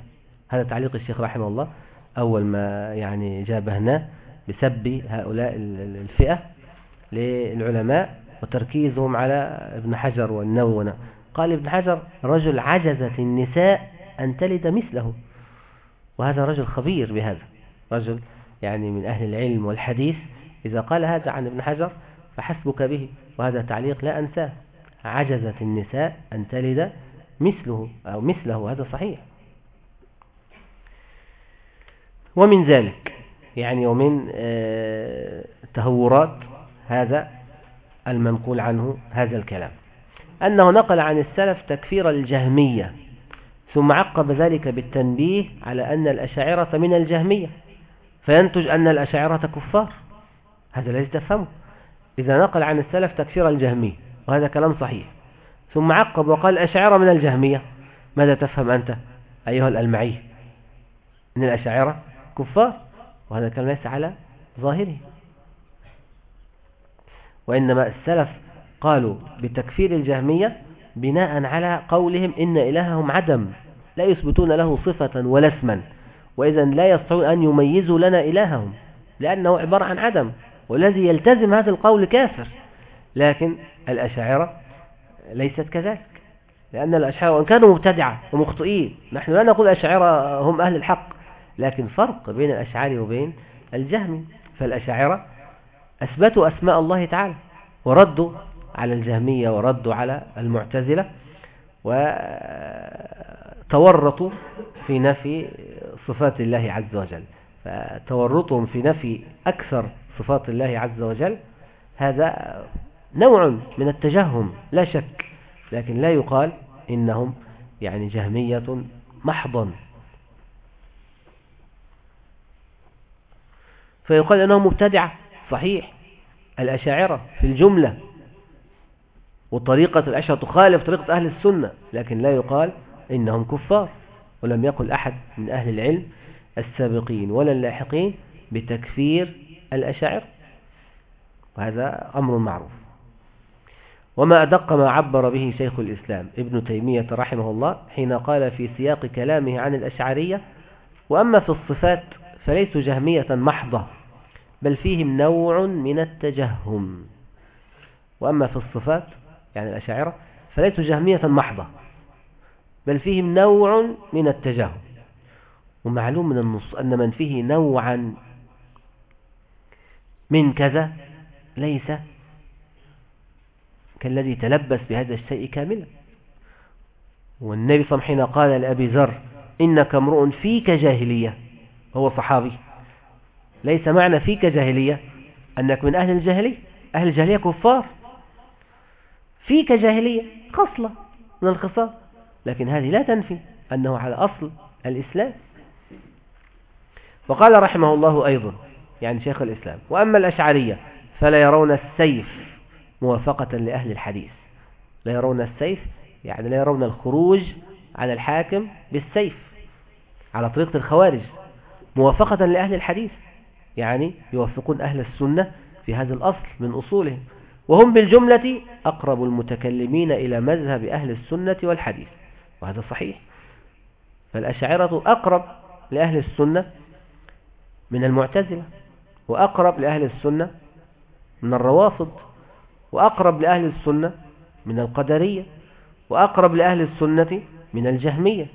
هذا تعليق الشيخ رحمه الله. أول ما يعني جابهناه بسب هؤلاء الفئة للعلماء وتركيزهم على ابن حجر والنووي قال ابن حجر رجل عجزت النساء أن تلد مثله. وهذا رجل خبير بهذا. رجل يعني من أهل العلم والحديث. إذا قال هذا عن ابن حجر فحسبك به وهذا تعليق لا أنساه. عجزت النساء أن تلد مثله أو مثله هذا صحيح. ومن ذلك يعني ومن آه، تهورات هذا المنقول عنه هذا الكلام. أنه نقل عن السلف تكفير الجهمية ثم عقب ذلك بالتنبيه على أن الأشاعرة من الجهمية. فينتج أن الأشاعرة كفار. هذا الذي تفهمه. إذا نقل عن السلف تكفير الجهمية وهذا كلام صحيح. ثم عقب وقال الأشاعرة من الجهمية. ماذا تفهم أنت أيها الألمعي؟ من الأشاعرة كفار وهذا كلام ليس على ظاهره. وإنما السلف قالوا بتكفير الجهمية بناء على قولهم إن إلههم عدم لا يثبتون له صفة ولا اسما وإذا لا يستطيعون أن يميزوا لنا إلههم لأنه عبارة عن عدم. والذي يلتزم هذا القول كافر. لكن الأشاعرة ليست كذلك. لأن الأشاعرة وإن كانوا مبتدعة ومخطئين نحن لا نقول الأشاعرة هم أهل الحق لكن فرق بين الأشعار وبين الجهم. فالأشاعرة أثبتوا أسماء الله تعالى وردوا على الجهمية وردوا على المعتزلة وتورطوا في نفي صفات الله عز وجل. فتورطهم في نفي أكثر صفات الله عز وجل هذا نوع من التجهم لا شك لكن لا يقال إنهم يعني جهمية محضا. فيقال أنهم مبتدعة صحيح الأشاعرة في الجملة وطريقة الأشعر تخالف طريقة أهل السنة لكن لا يقال إنهم كفار ولم يقل أحد من أهل العلم السابقين ولا اللاحقين بتكفير الأشاعر؟ وهذا أمر معروف. وما أدق ما عبر به شيخ الإسلام ابن تيمية رحمه الله حين قال في سياق كلامه عن الأشعرية وأما في الصفات فليسوا جهمية محضة بل فيهم نوع من التجهم. وأما في الصفات يعني الأشاعرة فليسوا جهمية محضة بل فيهم نوع من التجهم. ومعلوم من النص أن من فيه نوعا من كذا ليس كالذي تلبس بهذا الشيء كاملا. والنبي صلى الله عليه وسلم قال لأبي ذر إنك امرؤ فيك جاهلية هو صحابي ليس معنى فيك جاهلية أنك من أهل الجاهلية أهل الجاهلية كفار. فيك جاهلية خصلة من الخصال لكن هذه لا تنفي أنه على أصل الإسلام. وقال رحمه الله أيضا يعني شيخ الإسلام. وأما الأشعرية فلا يرون السيف موافقة لأهل الحديث. لا يرون السيف يعني لا يرون الخروج على الحاكم بالسيف على طريقة الخوارج. موافقة لأهل الحديث يعني يوافقون أهل السنة في هذا الأصل من أصولهم. وهم بالجملة أقرب المتكلمين إلى مذهب أهل السنة والحديث وهذا صحيح. فالأشاعرة أقرب لأهل السنة من المعتزلة. وأقرب لأهل السنة من الروافض وأقرب لأهل السنة من القدرية وأقرب لأهل السنة من الجهمية.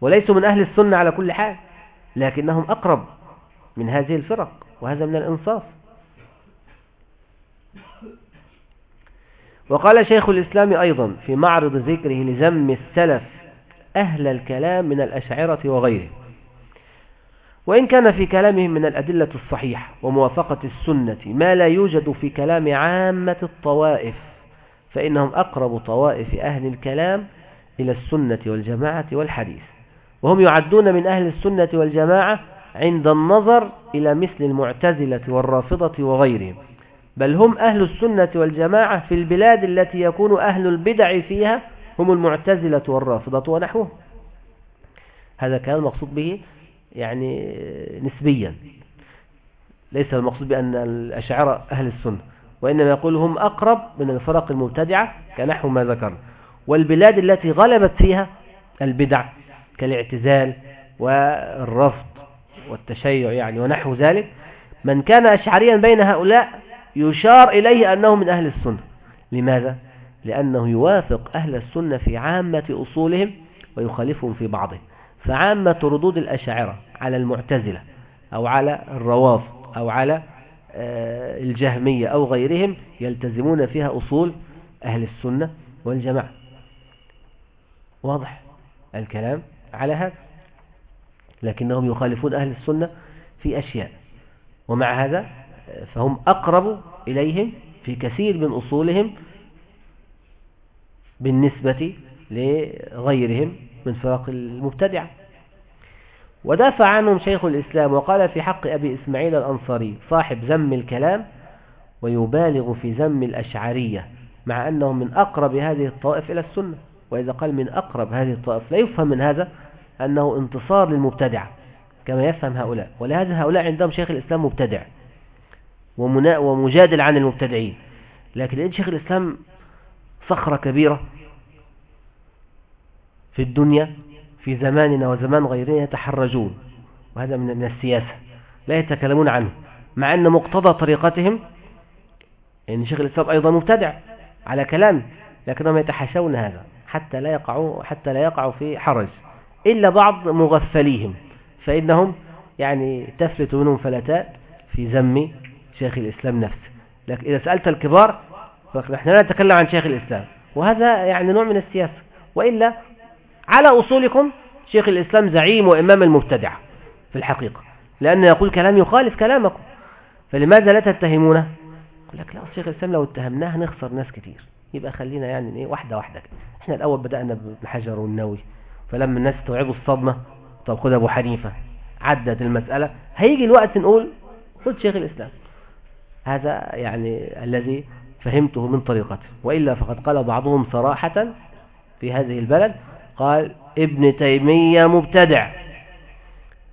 وليسوا من أهل السنة على كل حال لكنهم أقرب من هذه الفرق وهذا من الإنصاف. وقال شيخ الإسلام أيضا في معرض ذكره لزم السلف أهل الكلام من الأشعرة وغيره. وإن كان في كلامهم من الأدلة الصحيحة وموافقة السنة ما لا يوجد في كلام عامة الطوائف فإنهم أقرب طوائف أهل الكلام إلى السنة والجماعة والحديث. وهم يعدون من أهل السنة والجماعة عند النظر إلى مثل المعتزلة والرافضة وغيرهم. بل هم أهل السنة والجماعة في البلاد التي يكون أهل البدع فيها هم المعتزلة والرافضة ونحوهم. هذا كان المقصود به يعني نسبيا. ليس المقصود بأن الأشعار أهل السنة وإنما يقول هم أقرب من الفرق المبتدعة كنحو ما ذكر. والبلاد التي غلبت فيها البدع كالاعتزال والرفض والتشيع يعني ونحو ذلك من كان أشعريا بين هؤلاء يشار إليه أنه من أهل السنة. لماذا؟ لأنه يوافق أهل السنة في عامة أصولهم ويخالفهم في بعضهم. فعامة ردود الأشاعرة على المعتزلة أو على الروافض أو على آه، الجهمية أو غيرهم يلتزمون فيها أصول أهل السنة والجماعة. واضح الكلام على هذا لكنهم يخالفون أهل السنة في أشياء. ومع هذا فهم أقرب إليهم في كثير من أصولهم بالنسبة لغيرهم من فرق المبتدعة ودافع عنهم شيخ الإسلام وقال في حق أبي إسماعيل الأنصاري صاحب ذم الكلام ويبالغ في ذم الأشعرية مع أنهم من أقرب هذه الطائف إلى السنة. وإذا قال من أقرب هذه الطائف لا يفهم من هذا أنه انتصار للمبتدعة كما يفهم هؤلاء. ولهذا هؤلاء عندهم شيخ الإسلام مبتدع ومجادل عن المبتدعين. لكن لأن شيخ الإسلام صخرة كبيرة في الدنيا في زماننا وزمان غيرنا يتحرجون وهذا من السياسة لا يتكلمون عنه مع أن مقتضى طريقتهم يعني شيخ الإسلام أيضا مبتدع على كلام لكنهم يتحاشون هذا حتى لا يقعوا حتى لا يقعوا في حرج إلا بعض مغفليهم فإنهم يعني تفلت منهم فلتات في ذم شيخ الإسلام نفسه. لكن إذا سألت الكبار فنحن لا نتكلم عن شيخ الإسلام وهذا يعني نوع من السياسة وإلا على أصولكم شيخ الإسلام زعيم وإمام المبتدع في الحقيقة لأنه يقول كلام يخالف كلامكم. فلماذا لا تتهمونه يقول لك لا شيخ الإسلام لو اتهمناه نخسر ناس كتير. يبقى خلينا يعني إيه واحدة واحدة إحنا الأول بدأنا بالحجر والنووي. فلما الناس استوعبوا الصدمة طب خد أبو حنيفة عدت المسألة. هيجي الوقت نقول خد شيخ الإسلام. هذا يعني الذي فهمته من طريقته. وإلا فقد قال بعضهم صراحة في هذه البلد قال ابن تيمية مبتدع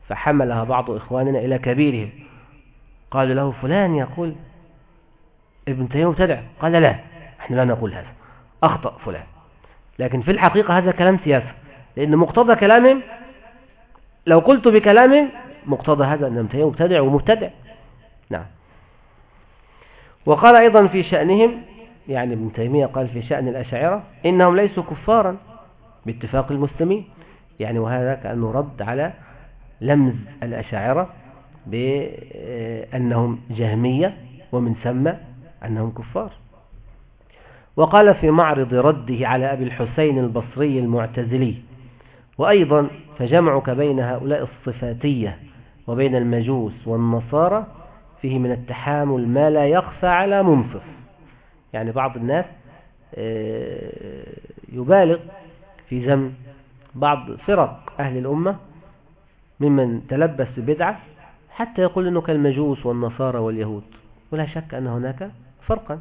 فحملها بعض إخواننا إلى كبيرهم قالوا له فلان يقول ابن تيمية مبتدع قال لا إحنا لا نقول هذا أخطأ فلان لكن في الحقيقة هذا كلام سياسة لأن مقتضى كلامهم لو قلت بكلامهم مقتضى هذا أن ابن تيمية مبتدع ومبتدع. نعم. وقال أيضا في شأنهم يعني ابن تيمية قال في شأن الأشاعرة إنهم ليسوا كفارا. باتفاق المسلمين يعني وهذا كأنه رد على لمز الأشاعرة بأنهم جهمية ومن ثم أنهم كفار. وقال في معرض رده على أبي الحسين البصري المعتزلي وأيضا فجمعك بين هؤلاء الصفاتية وبين المجوس والنصارى فيه من التحامل ما لا يخفى على منصف. يعني بعض الناس آه، يبالغ في ذم بعض فرق أهل الأمة ممن تلبس بدعة حتى يقول أنه كالمجوس والنصارى واليهود. ولا شك أن هناك فرقا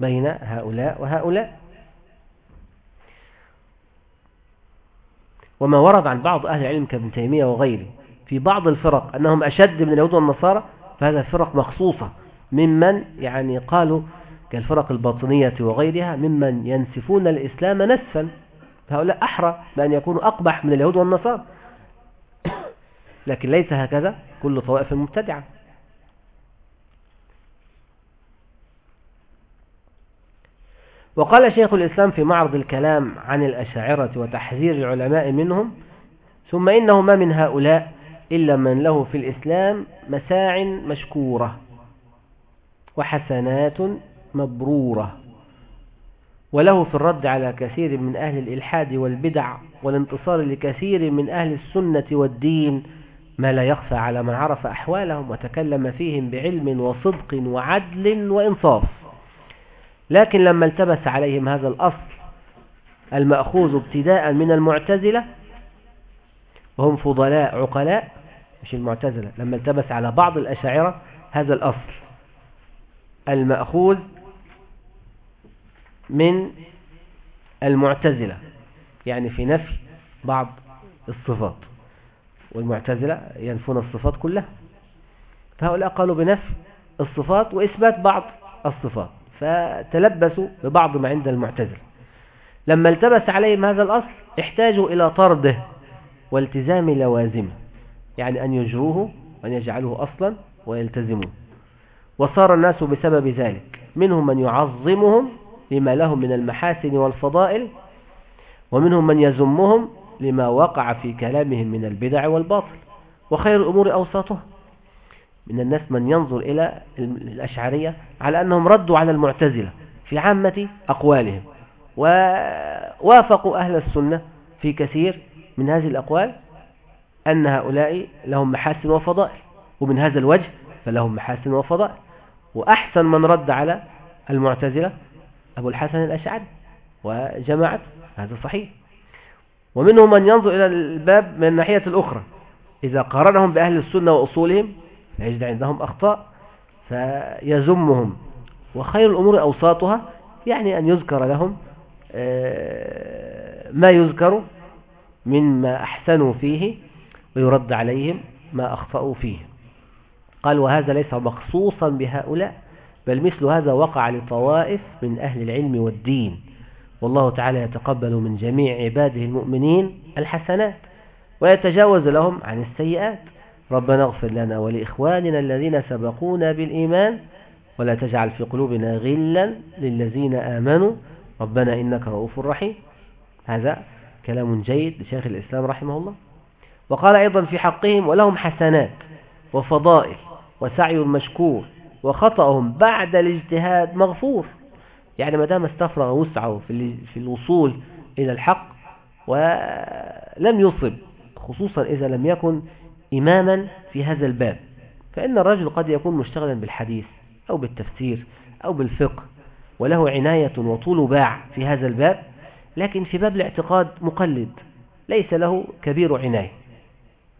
بين هؤلاء وهؤلاء. وما ورد عن بعض أهل العلم كابن تيمية وغيره في بعض الفرق أنهم أشد من اليهود والنصارى فهذا فرق مخصوصة. ممن يعني قالوا كالفرق الباطنية وغيرها ممن ينسفون الإسلام نسفا. فهؤلاء أحرى بأن يكونوا أقبح من اليهود والنصارى. لكن ليس هكذا. كل طوائف مبتدعة. وقال شيخ الإسلام في معرض الكلام عن الأشاعرة وتحذير العلماء منهم ثم إنه ما من هؤلاء إلا من له في الإسلام مساع مشكورة وحسنات مبرورة. وله في الرد على كثير من أهل الإلحاد والبدع والانتصار لكثير من أهل السنة والدين ما لا يخفى على من عرف أحوالهم وتكلم فيهم بعلم وصدق وعدل وإنصاف. لكن لما التبس عليهم هذا الأصل المأخوذ ابتداء من المعتزلة وهم فضلاء عقلاء مش المعتزلة لما التبس على بعض الأشاعرة هذا الأصل المأخوذ من المعتزلة يعني في نفي بعض الصفات. والمعتزلة ينفون الصفات كلها. فهؤلاء قالوا بنفي الصفات وإثبات بعض الصفات فتلبسوا ببعض ما عند المعتزلة. لما التبس عليهم هذا الأصل احتاجوا إلى طرده والتزام لوازمه يعني أن يجروه وأن يجعلوه أصلا ويلتزموه وصار الناس بسبب ذلك منهم من يعظمهم لما لهم من المحاسن والفضائل ومنهم من يزمهم لما وقع في كلامهم من البدع والباطل وخير الأمور أوساطها من الناس من ينظر إلى الأشعرية على أنهم ردوا على المعتزلة في عامة أقوالهم ووافقوا أهل السنة في كثير من هذه الأقوال أن هؤلاء لهم محاسن وفضائل ومن هذا الوجه فلهم محاسن وفضائل. وأحسن من رد على المعتزلة أبو الحسن الأشعري وجماعته هذا صحيح. ومنهم من ينظر إلى الباب من الناحية الأخرى إذا قارنهم بأهل السنة وأصولهم فيجد عندهم أخطاء فيزمهم. وخير الأمور أوساطها يعني أن يذكر لهم آه، ما يذكر مما أحسنوا فيه ويرد عليهم ما أخطأوا فيه. قال وهذا ليس مخصوصا بهؤلاء بل مثل هذا وقع لطوائف من أهل العلم والدين. والله تعالى يتقبل من جميع عباده المؤمنين الحسنات ويتجاوز لهم عن السيئات. ربنا اغفر لنا ولإخواننا الذين سبقونا بالإيمان ولا تجعل في قلوبنا غلا للذين آمنوا. ربنا إنك رؤوف رحيم. هذا كلام جيد لشيخ الإسلام رحمه الله. وقال أيضا في حقهم ولهم حسنات وفضائل وسعي مشكور. وخطأهم بعد الاجتهاد مغفور. يعني ما دام استفرغ وسعه في الوصول إلى الحق ولم يصب خصوصا إذا لم يكن إماما في هذا الباب فإن الرجل قد يكون مشتغلا بالحديث أو بالتفسير أو بالفقه وله عناية وطول باع في هذا الباب لكن في باب الاعتقاد مقلد ليس له كبير عناية.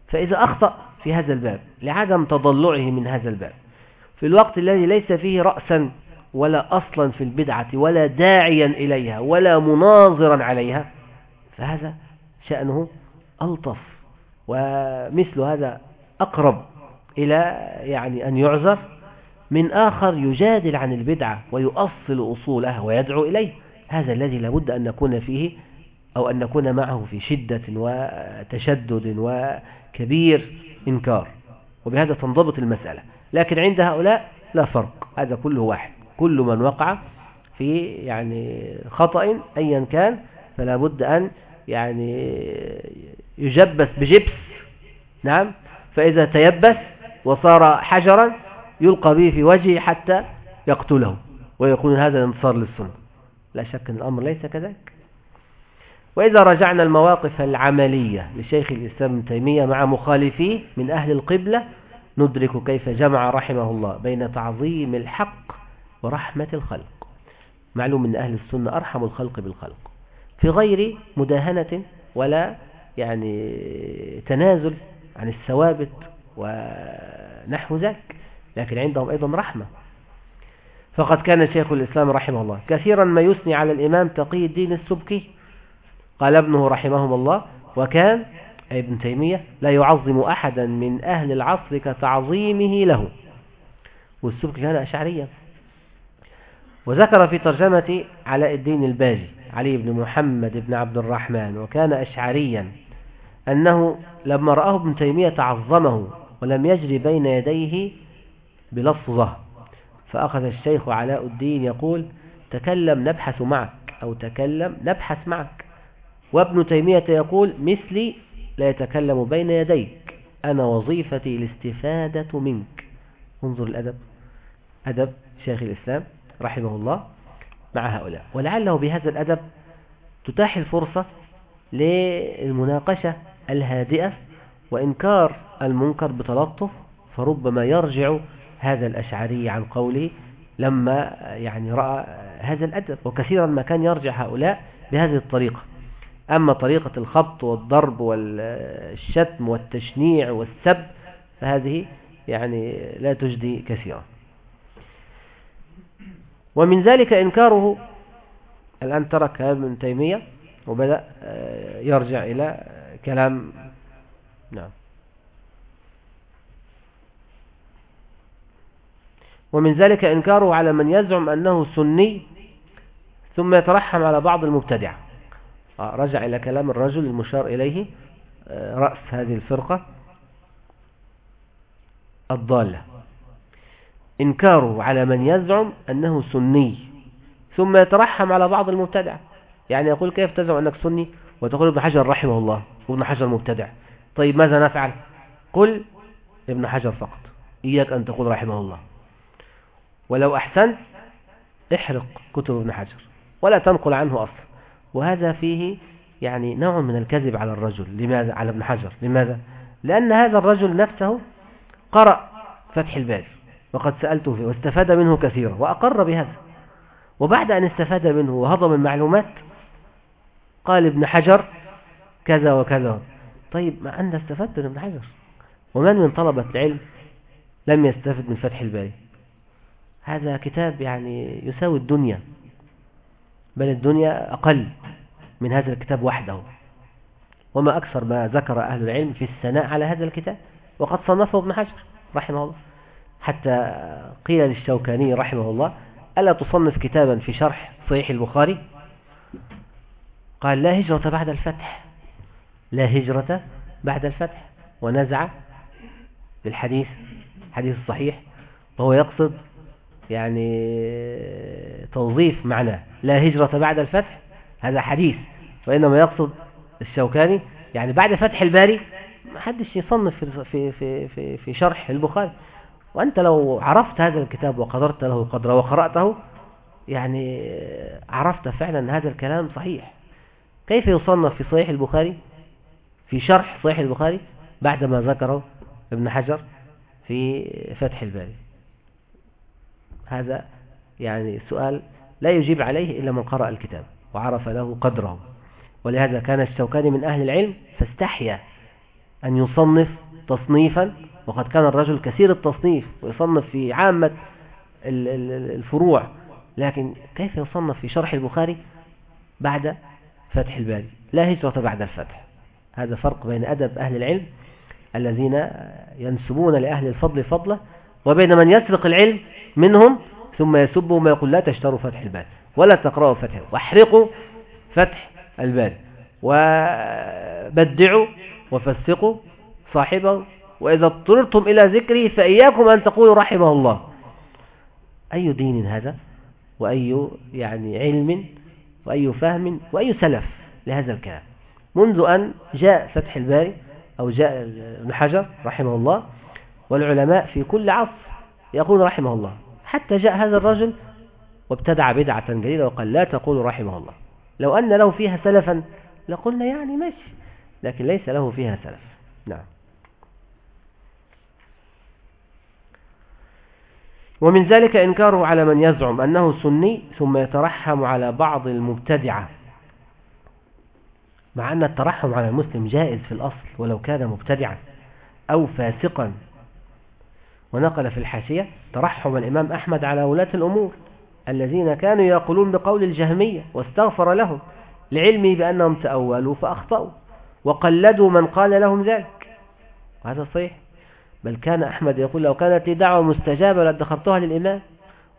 فإذا أخطأ في هذا الباب لعدم تضلعه من هذا الباب في الوقت الذي ليس فيه رأسا ولا أصلا في البدعة ولا داعيا إليها ولا مناظرا عليها فهذا شأنه ألطف ومثل هذا أقرب إلى يعني أن يعذر من آخر يجادل عن البدعة ويؤصل أصولها ويدعو إليه هذا الذي لابد أن نكون فيه أو أن نكون معه في شدة وتشدد وكبير إنكار. وبهذا تنضبط المسألة. لكن عند هؤلاء لا فرق. هذا كله واحد. كل من وقع في يعني خطأ أيا كان فلا بد أن يعني يجبس بجبس. نعم. فإذا تيبس وصار حجرا يلقى به في وجهه حتى يقتله ويكون هذا انتصار للسنة. لا شك أن الأمر ليس كذلك. وإذا رجعنا المواقف العملية لشيخ الإسلام تيمية مع مخالفيه من أهل القبلة ندرك كيف جمع رحمه الله بين تعظيم الحق ورحمة الخلق. معلوم من أهل السنة أرحم الخلق بالخلق. في غير مداهنة ولا يعني تنازل عن الثوابت ونحو ذلك لكن عندهم أيضا رحمة. فقد كان شيخ الإسلام رحمه الله كثيرا ما يثني على الإمام تقي الدين السبكي قال ابنه رحمه الله وكان ابن تيمية لا يعظم أحدا من أهل العصر كتعظيمه له. والسبكي كان أشعريا. وذكر في ترجمة علاء الدين الباجي علي بن محمد بن عبد الرحمن وكان أشعريا أنه لما رآه ابن تيمية تعظمه ولم يجري بين يديه بلفظة فأخذ الشيخ علاء الدين يقول تكلم نبحث معك أو تكلم نبحث معك. وابن تيمية يقول مثلي لا يتكلم بين يديك. أنا وظيفتي الاستفادة منك. انظر الأدب. أدب شيخ الإسلام رحمه الله مع هؤلاء. ولعله بهذا الأدب تتاح الفرصة للمناقشة الهادئة وإنكار المنكر بتلطف فربما يرجع هذا الأشعري عن قوله لما يعني رأى هذا الأدب. وكثيرا ما كان يرجع هؤلاء بهذه الطريقة. أما طريقة الخبط والضرب والشتم والتشنيع والسب فهذه يعني لا تجدي كثيرا. ومن ذلك إنكاره الآن ترك كلام ابن تيمية وبدأ آه، يرجع إلى كلام نعم. ومن ذلك إنكاره على من يزعم أنه سني ثم يترحم على بعض المبتدع آه، رجع إلى كلام الرجل المشار إليه آه، رأس هذه الفرقة الضالة. إنكاره على من يزعم أنه سني ثم يترحم على بعض المبتدع. يعني يقول كيف تزعم أنك سني؟ وتقول ابن حجر رحمه الله وابن حجر مبتدع طيب ماذا نفعل؟ قل ابن حجر فقط. إياك أن تقول رحمه الله. ولو أحسنت احرق كتب ابن حجر ولا تنقل عنه أصلا. وهذا فيه يعني نوع من الكذب على الرجل. لماذا؟ على ابن حجر. لماذا؟ لأن هذا الرجل نفسه قرأ فتح الباري وقد سألته فيه واستفاد منه كثيرا وأقر بهذا. وبعد أن استفاد منه وهضم المعلومات قال ابن حجر كذا وكذا. طيب ما أنت استفدت من ابن حجر. ومن من طلبة العلم لم يستفد من فتح الباري هذا كتاب يعني يساوي الدنيا بل الدنيا أقل. من هذا الكتاب وحده. وما أكثر ما ذكر أهل العلم في الثناء على هذا الكتاب. وقد صنفه ابن حجر رحمه الله. حتى قيل للشوكاني رحمه الله ألا تصنف كتابا في شرح صحيح البخاري؟ قال لا هجرة بعد الفتح. لا هجرة بعد الفتح. ونزع بالحديث حديث الصحيح وهو يقصد يعني توظيف معناه. لا هجرة بعد الفتح هذا حديث وإنما يقصد الشوكاني. يعني بعد فتح الباري ما حدش يصنف في, في, في, في شرح البخاري. وأنت لو عرفت هذا الكتاب وقدرت له قدره وقرأته يعني عرفت فعلا هذا الكلام صحيح. كيف يصنف في صحيح البخاري؟ في شرح صحيح البخاري بعدما ذكره ابن حجر في فتح الباري. هذا يعني سؤال لا يجيب عليه إلا من قرأ الكتاب. وعرف له قدره. ولهذا كان الشوكاني من أهل العلم فاستحيا أن يصنف تصنيفا وقد كان الرجل كثير التصنيف ويصنف في عامة الفروع. لكن كيف يصنف في شرح البخاري بعد فتح الباري؟ لا هجرة بعد الفتح. هذا فرق بين أدب أهل العلم الذين ينسبون لأهل الفضل فضله وبين من يسرق العلم منهم ثم يسبهم ويقول لا تشتروا فتح الباري. ولا تقرأوا فتح واحرقوا فتح الباري وبدعوا وفسقوا صاحبه وإذا اضطررتم إلى ذكره فإياكم أن تقولوا رحمه الله. أي دين هذا؟ وأي يعني علم؟ وأي فهم؟ وأي سلف لهذا الكلام؟ منذ أن جاء فتح الباري أو جاء ابن حجر رحمه الله والعلماء في كل عصر يقول رحمه الله. حتى جاء هذا الرجل وابتدع بدعة جديدة وقال لا تقول رحمه الله. لو أن له فيها سلفا لقلنا يعني ماشي لكن ليس له فيها سلف. نعم. ومن ذلك إنكاره على من يزعم أنه سني ثم يترحم على بعض المبتدعة مع أن الترحم على المسلم جائز في الأصل ولو كان مبتدعا أو فاسقا. ونقل في الحاشية ترحم الإمام أحمد على ولاة الأمور. الذين كانوا يقولون بقول الجهمية واستغفر لهم لعلمه بأنهم تأولوا فأخطأوا وقلدوا من قال لهم ذلك. وهذا صحيح. بل كان أحمد يقول لو كانت لي دعوة مستجابة لادخرتها للإمام.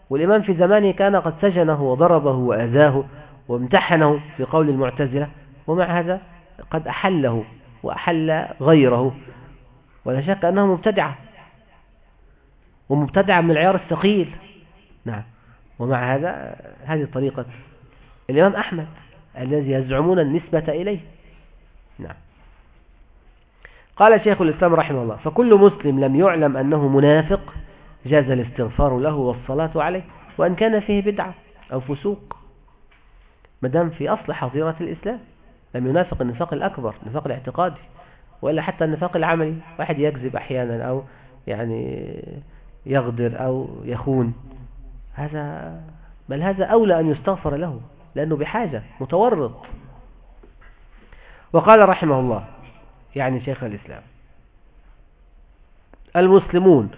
والإمام في زمانه كان قد سجنه وضربه وأذاه وامتحنه في قول المعتزلة. ومع هذا قد أحله وأحل غيره. ولا شك أنه مبتدعة. ومبتدعة من العيار الثقيل. نعم. ومع هذا هذه طريقة الإمام أحمد الذي يزعمون النسبة إليه. نعم. قال شيخ الإسلام رحمه الله فكل مسلم لم يعلم أنه منافق جاز الاستغفار له والصلاة عليه وأن كان فيه بدعة أو فسوق. مدام في أصل حظيرة الإسلام لم ينافق النفاق الأكبر النفاق الاعتقادي وإلا حتى النفاق العملي. واحد يكذب أحيانا أو يعني يغدر أو يخون. هذا بل هذا أولى أن يستغفر له لأنه بحاجة متورط. وقال رحمه الله يعني شيخ الإسلام المسلمون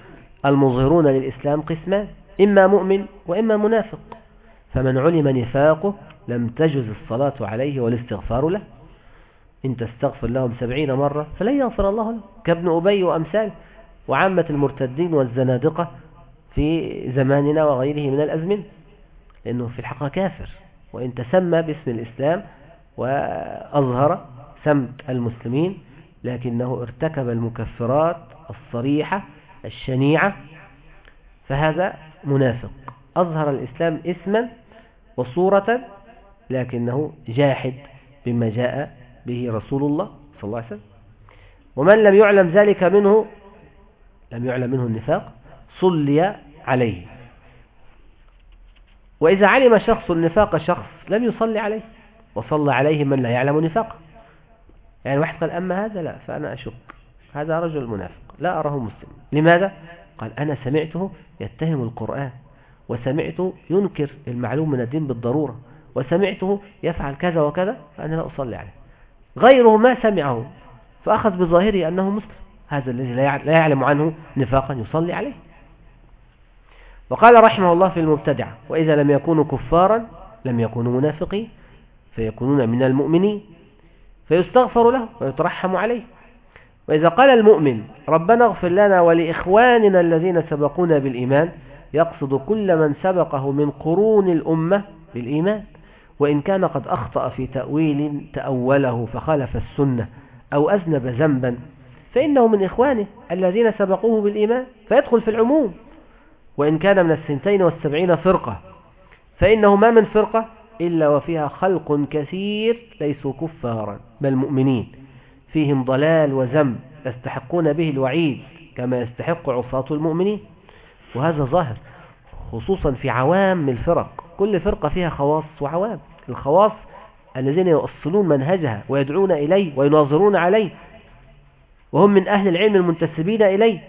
المظهرون للإسلام قسمان إما مؤمن وإما منافق. فمن علم نفاقه لم تجز الصلاة عليه والاستغفار له. إن تستغفر لهم سبعين مرة فلن يغفر الله له. كابن أبي وأمثال وعامة المرتدين والزنادقة في زماننا وغيره من الأزمن لأنه في الحقيقة كافر وإن تسمى باسم الإسلام وأظهر سمت المسلمين لكنه ارتكب المكفرات الصريحة الشنيعة فهذا منافق. أظهر الإسلام اسما وصورة لكنه جاحد بما جاء به رسول الله صلى الله عليه وسلم. ومن لم يعلم ذلك منه لم يعلم منه النفاق صلي عليه. وإذا علم شخص النفاق شخص لم يصلي عليه وصلى عليه من لا يعلم نفاقه يعني واحد قال أما هذا لا فأنا أشك. هذا رجل منافق لا أراه مسلم. لماذا؟ قال أنا سمعته يتهم القرآن وسمعته ينكر المعلوم من الدين بالضرورة وسمعته يفعل كذا وكذا فأنا لا أصلي عليه. غيره ما سمعه فأخذ بظاهره أنه مسلم. هذا الذي لا يعلم عنه نفاقا يصلي عليه. وقال رحمه الله في المبتدع وإذا لم يكونوا كفارا لم يكونوا منافقين فيكونون من المؤمنين فيستغفر له ويترحم عليه. وإذا قال المؤمن ربنا اغفر لنا ولإخواننا الذين سبقونا بالإيمان يقصد كل من سبقه من قرون الأمة بالإيمان وإن كان قد أخطأ في تأويل تأوله فخالف السنة أو أذنب ذنبا فإنه من إخوانه الذين سبقوه بالإيمان فيدخل في العموم. وإن كان من السنتين والسبعين فرقة فإنه ما من فرقة إلا وفيها خلق كثير ليسوا كفارا بل مؤمنين فيهم ضلال وذنب يستحقون به الوعيد كما يستحق عصاة المؤمنين. وهذا ظاهر خصوصا في عوام الفرق كل فرقة فيها خواص وعوام. الخواص الذين يؤصلون منهجها ويدعون إليه ويناظرون عليه وهم من أهل العلم المنتسبين إليه.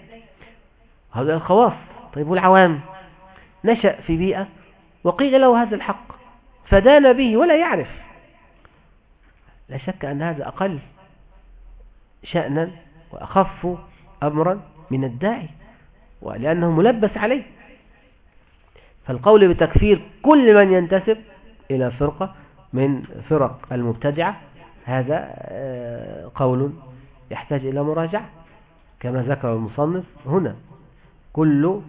هذا الخواص. طيب والعوام؟ نشأ في بيئة وقيل له هذا الحق فدان به ولا يعرف. لا شك أن هذا أقل شأنا وأخف أمرا من الداعي ولأنه ملبس عليه. فالقول بتكفير كل من ينتسب إلى فرقة من فرق المبتدعة هذا آه، قول يحتاج إلى مراجعة كما ذكر المصنف هنا. كل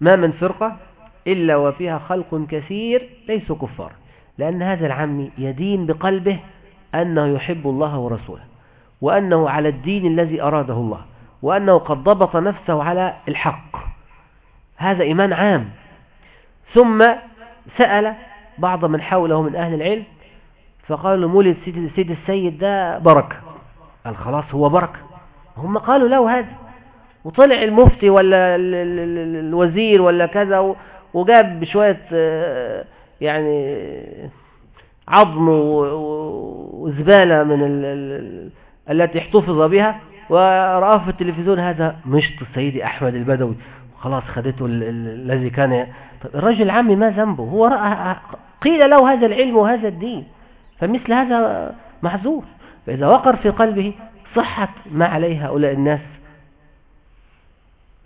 ما من فرقة إلا وفيها خلق كثير ليسوا كفار. لأن هذا العم يدين بقلبه أنه يحب الله ورسوله وأنه على الدين الذي أراده الله وأنه قد ضبط نفسه على الحق. هذا إيمان عام. ثم سأل بعض من حوله من أهل العلم فقالوا مولد سيد السيد ده بركة. قال خلاص هو بركة. هم قالوا له هذا. وطلع المفتي ولا الوزير ولا كذا وجاب بشوية آه، يعني عظم وزبالة من التي احتفظ بها. ورآه في التلفزيون هذا مشط سيدي أحمد البدوي. خلاص خدته الذي كان الرجل عمي ما ذنبه؟ هو رأى قيل له هذا العلم وهذا الدين. فمثل هذا محذور فإذا وقر في قلبه صحة ما عليه هؤلاء الناس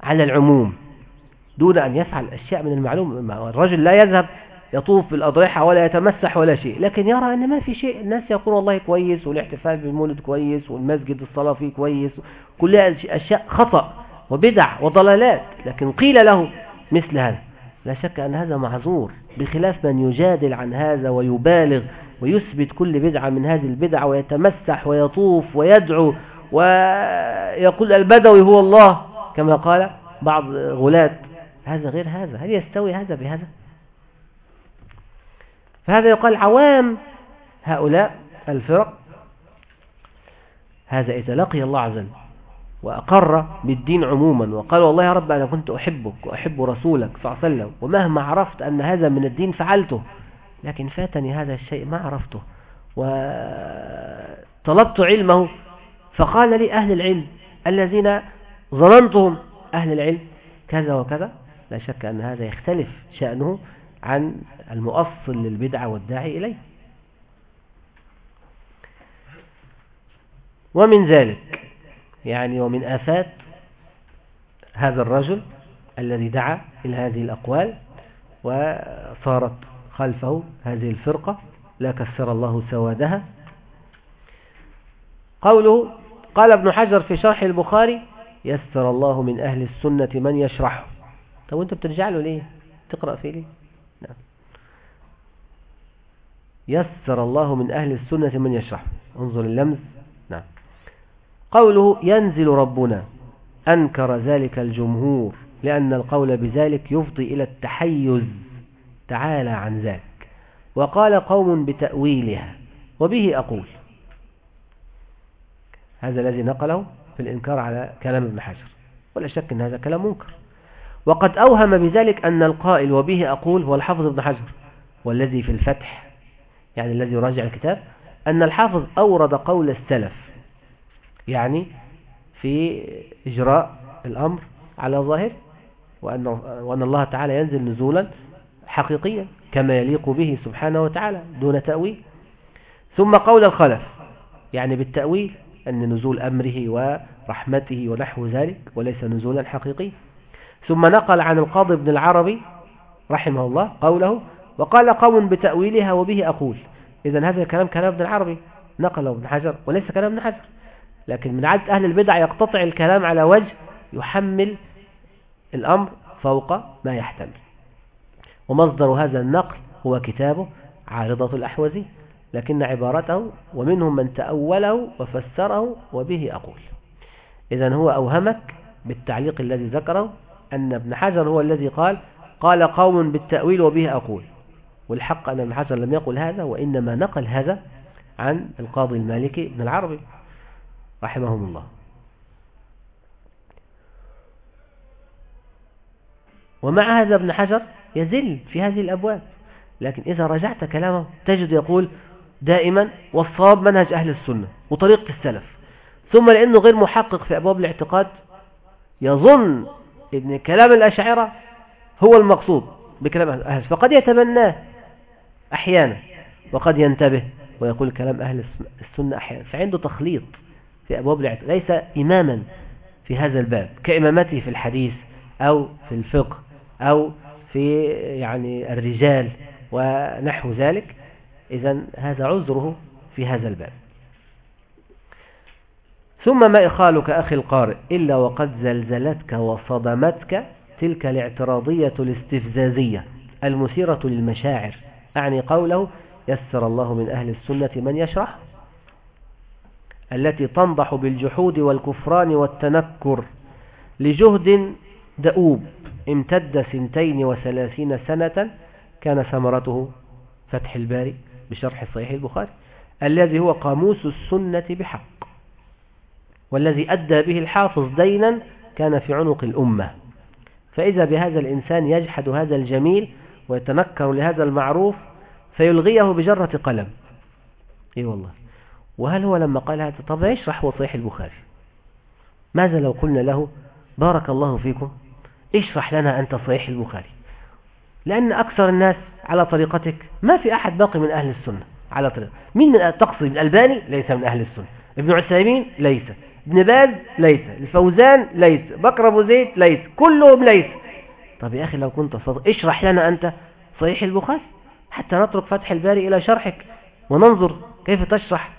على العموم دون أن يفعل أشياء من المعلوم الرجل لا يذهب يطوف بالأضرحة ولا يتمسح ولا شيء لكن يرى أن ما في شيء الناس يقول والله كويس والاحتفال بالمولد كويس والمسجد الصلاة فيه كويس كلها أشياء خطأ وبدع وضلالات لكن قيل له مثل هذا. لا شك أن هذا معذور بخلاف من يجادل عن هذا ويبالغ ويثبت كل بدعة من هذه البدع ويتمسح ويطوف ويدعو ويقول البدوي هو الله. كما قال بعض غلاة هذا غير هذا هل يستوي هذا بهذا؟ فهذا يقال عوام هؤلاء الفرق. هذا إذا لقي الله عز وجل وأقر بالدين عموما وقال والله يا رب أنا كنت أحبك وأحب رسولك صلى الله عليه وسلم ومهما عرفت أن هذا من الدين فعلته لكن فاتني هذا الشيء ما عرفته وطلبت علمه فقال لي أهل العلم الذين ظننتهم أهل العلم كذا وكذا. لا شك أن هذا يختلف شأنه عن المؤصل للبدعة والداعي إليه. ومن ذلك يعني ومن آفات هذا الرجل الذي دعا إلى هذه الأقوال وصارت خلفه هذه الفرقة لا كسر الله سوادها. قوله قال ابن حجر في شرح البخاري يسر الله من أهل السنة من يشرحه طب وأنت بترجع له ليه؟ تقرأ فيه ليه؟ نعم. يسر الله من أهل السنة من يشرحه انظر اللمز. نعم. قوله ينزل ربنا. أنكر ذلك الجمهور. لأن القول بذلك يفضي إلى التحيز. تعالى عن ذلك وقال قوم بتأويلها. وبه أقول. هذا الذي نقله الإنكار على كلام ابن حجر ولا شك أن هذا كلام منكر. وقد أوهم بذلك أن القائل وبه أقول هو الحافظ ابن حجر والذي في الفتح يعني الذي يراجع الكتاب أن الحافظ أورد قول السلف يعني في إجراء الأمر على ظاهر وأن, وأن الله تعالى ينزل نزولا حقيقيا كما يليق به سبحانه وتعالى دون تأويل. ثم قول الخلف يعني بالتأويل أن نزول أمره ورحمته ونحو ذلك وليس نزولا حقيقي ثم نقل عن القاضي ابن العربي رحمه الله قوله وقال قوم بتأويلها وبه أقول. إذا هذا الكلام كلام ابن العربي. نقله ابن حجر وليس كلام ابن حجر. لكن من عادة أهل البدع يقتطع الكلام على وجه يحمل الأمر فوق ما يحتمل. ومصدر هذا النقل هو كتابه عارضة الأحوزي لكن عبارته ومنهم من تأوله وفسره وبه أقول. إذا هو أوهمك بالتعليق الذي ذكره أن ابن حجر هو الذي قال قال قوم بالتأويل وبه أقول. والحق أن ابن حجر لم يقل هذا وإنما نقل هذا عن القاضي المالكي ابن العربي رحمهم الله. ومع هذا ابن حجر يزل في هذه الأبواب. لكن إذا رجعت كلامه تجد يقول دائما والصواب منهج أهل السنة وطريقة السلف. ثم لأنه غير محقق في أبواب الاعتقاد يظن أن كلام الأشاعرة هو المقصود بكلام أهل فقد يتبناه أحيانا وقد ينتبه ويقول كلام أهل السنة أحيانا. فعنده تخليط في أبواب الاعتقاد. ليس إماما في هذا الباب كإمامته في الحديث أو في الفقه أو في يعني الرجال ونحو ذلك. إذا هذا عذره في هذا الباب. ثم ما إخالك أخي القارئ؟ إلا وقد زلزلتك وصدمتك تلك الاعتراضية الاستفزازية المثيرة للمشاعر. أعني قوله يسر الله من أهل السنة من يشرح التي تنضح بالجحود والكفران والتنكر لجهد دؤوب امتد سنتين وثلاثين سنة كان ثمرته فتح الباري بشرح صحيح البخاري الذي هو قاموس السنة بحق. والذي أدى به الحافظ دينا كان في عنق الأمة. فإذا بهذا الإنسان يجحد هذا الجميل ويتنكر لهذا المعروف فيلغيه بجرة قلم. إي والله. وهل هو لما قال هذا؟ طب يشرح وصيح البخاري. ماذا لو قلنا له بارك الله فيكم اشرح لنا أنت صحيح البخاري. لأن أكثر الناس على طريقتك ما في أحد باقي من أهل السنة على طريقة مين من تقصد الألباني؟ ليس من أهل السنة. ابن عثيمين؟ ليس. ابن باز ليس الفوزان ليس بكر أبو زيد ليس كلهم ليس. طب يا أخي لو كنت صدق اشرح لنا أنت صحيح البخاري حتى نترك فتح الباري إلى شرحك وننظر كيف تشرح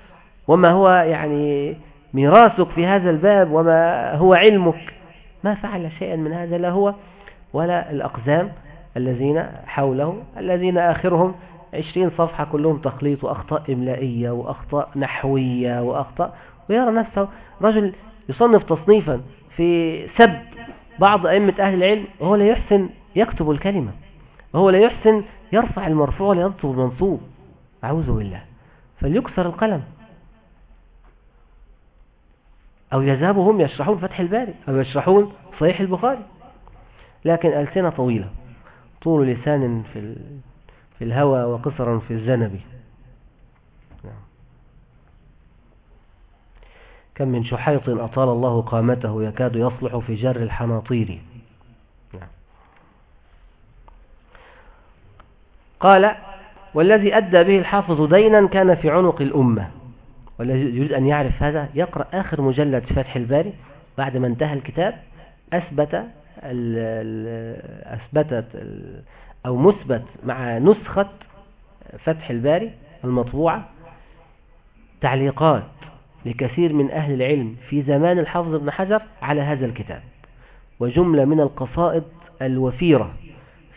وما هو يعني ميراثك في هذا الباب وما هو علمك. ما فعل شيئا من هذا لا هو ولا الأقزام الذين حوله الذين آخرهم. عشرين صفحة كلهم تخليط وأخطاء إملائية وأخطاء نحوية وأخطاء ويرى نفسه رجل يصنف تصنيفا في سب بعض أئمة أهل العلم وهو لا يحسن يكتب الكلمة وهو لا يحسن يرفع المرفوع ولا ينصب المنصوب. أعوذ بالله. فليكسر القلم. أو يذهبوا هم يشرحون فتح الباري أو يشرحون صحيح البخاري. لكن ألسنة طويلة طول لسان في في الهوى وقصرا في الزنب نعم. كم من شحيط أطال الله قامته يكاد يصلح في جر الحناطير نعم. قال والذي أدى به الحافظ دينا كان في عنق الأمة والذي يريد أن يعرف هذا يقرأ آخر مجلد فتح الباري بعد ما انتهى الكتاب أثبت أثبتت أو مثبت مع نسخة فتح الباري المطبوعة تعليقات لكثير من أهل العلم في زمان الحافظ ابن حجر على هذا الكتاب. وجملة من القصائد الوفيرة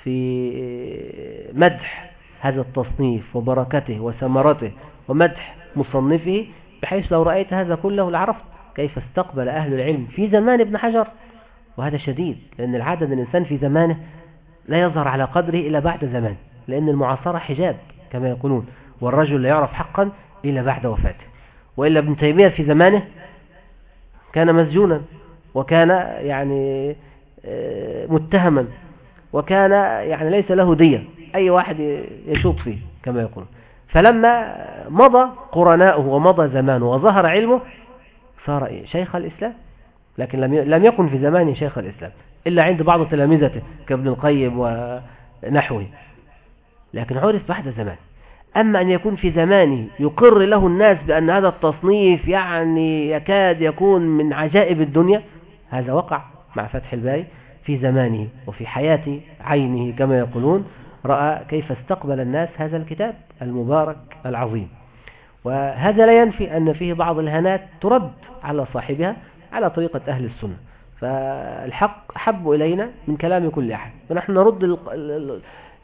في مدح هذا التصنيف وبركته وثمرته ومدح مصنفه بحيث لو رأيت هذا كله لعرفت كيف استقبل أهل العلم في زمان ابن حجر. وهذا شديد لأن العادة أن الإنسان في زمانه لا يظهر على قدره إلا بعد زمان لأن المعاصرة حجاب كما يقولون والرجل لا يعرف حقا إلا بعد وفاته. وإلا ابن تيمية في زمانه كان مسجونا وكان يعني آه، متهما وكان يعني ليس له دية أي واحد يشوط فيه كما يقولون فلما مضى قرناؤه ومضى زمانه وظهر علمه صار شيخ الإسلام لكن لم لم يكن في زمانه شيخ الإسلام إلا عند بعض تلامذته كابن القيم ونحوه. لكن عرف بعد زمان. أما أن يكون في زمانه يقر له الناس بأن هذا التصنيف يعني يكاد يكون من عجائب الدنيا هذا وقع مع فتح الباري في زمانه وفي حياة عينه كما يقولون رأى كيف استقبل الناس هذا الكتاب المبارك العظيم. وهذا لا ينفي أن فيه بعض الهنات ترد على صاحبها على طريقة أهل السنة. فالحق أحب إلينا من كلام كل أحد. ونحن نرد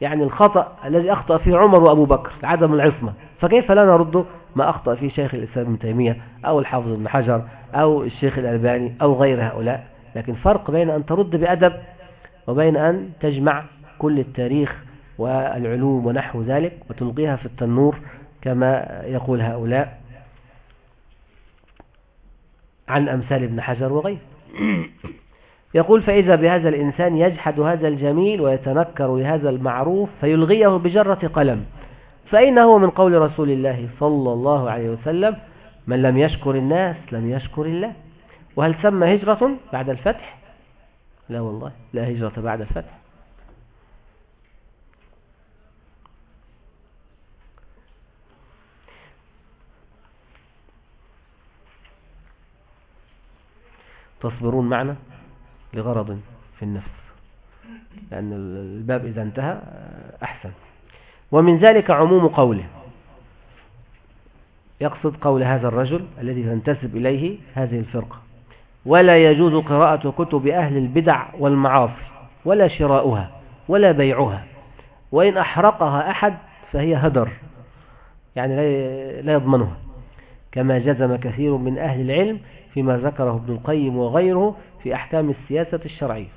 يعني الخطأ الذي أخطأ فيه عمر وأبو بكر عدم العصمة. فكيف لا نرد ما أخطأ فيه شيخ الإسلام ابن تيمية أو الحافظ ابن حجر أو الشيخ الألباني أو غير هؤلاء؟ لكن فرق بين أن ترد بأدب وبين أن تجمع كل التاريخ والعلوم ونحو ذلك وتلقيها في التنور كما يقول هؤلاء عن أمثال ابن حجر وغيره. يقول فإذا بهذا الإنسان يجحد هذا الجميل ويتنكر لهذا المعروف فيلغيه بجرة قلم. فأين هو من قول رسول الله صلى الله عليه وسلم من لم يشكر الناس لم يشكر الله. وهل سمى هجرة بعد الفتح؟ لا والله لا هجرة بعد الفتح. تصبرون معنا؟ لغرض في النفس. لأن الباب إذا انتهى أحسن. ومن ذلك عموم قوله. يقصد قول هذا الرجل الذي تنتسب إليه هذه الفرقة. ولا يجوز قراءة كتب أهل البدع والمعاصي ولا شراؤها ولا بيعها. وإن أحرقها أحد فهي هدر يعني لا يضمنها. كما جزم كثير من أهل العلم فيما ذكره ابن القيم وغيره في أحكام السياسة الشرعية.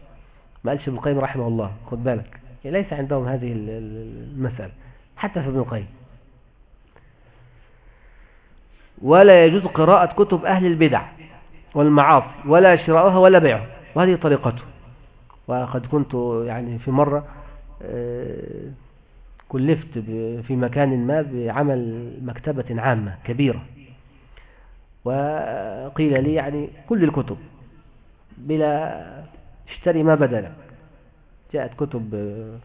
ما قالش ابن القيم رحمه الله خد بالك. ليس عندهم هذه المسألة حتى في ابن القيم. ولا يجوز قراءة كتب أهل البدع والمعاصي ولا شراؤها ولا بيعها. وهذه طريقته. وقد كنت يعني في مرة آه، كلفت في مكان ما بعمل مكتبة عامة كبيرة. وقيل لي يعني كل الكتب بلا اشتري ما بدلك جاءت كتب ب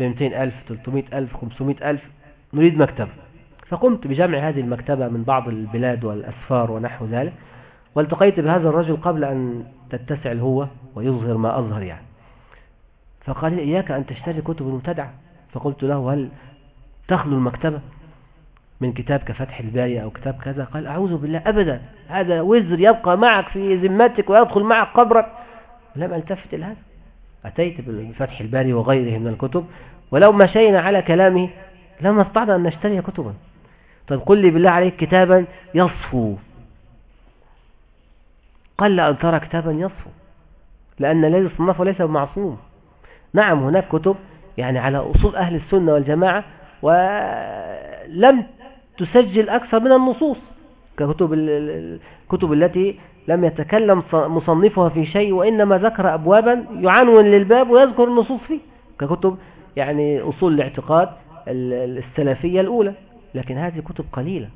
200 ألف 300 ألف 500 ألف نريد مكتبة فقمت بجمع هذه المكتبة من بعض البلاد والأسفار ونحو ذلك والتقيت بهذا الرجل قبل أن تتسع هو ويظهر ما أظهر يعني. فقال لي إياك أن تشتري كتب المبتدعة فقلت له هل تخلو المكتبة؟ من كتاب كفتح الباري أو كتاب كذا قال أعوذ بالله أبدا هذا وزر يبقى معك في ذمتك ويدخل معك قبرك. لم ألتفت إلى هذا. أتيت بفتح الباري وغيره من الكتب ولو مشينا على كلامه لما استطعنا أن نشتري كتبا. طيب قل لي بالله عليك كتابا يصفو. قل أن ترى كتابا يصفو لأن الذي صنفه ليس بمعصوم نعم هناك كتب يعني على أصول أهل السنة والجماعة ولم تسجل أكثر من النصوص ككتب الكتب التي لم يتكلم مصنفها في شيء وإنما ذكر أبوابا يعنون للباب ويذكر النصوص فيه ككتب يعني أصول الاعتقاد السلفية الأولى لكن هذه كتب قليلة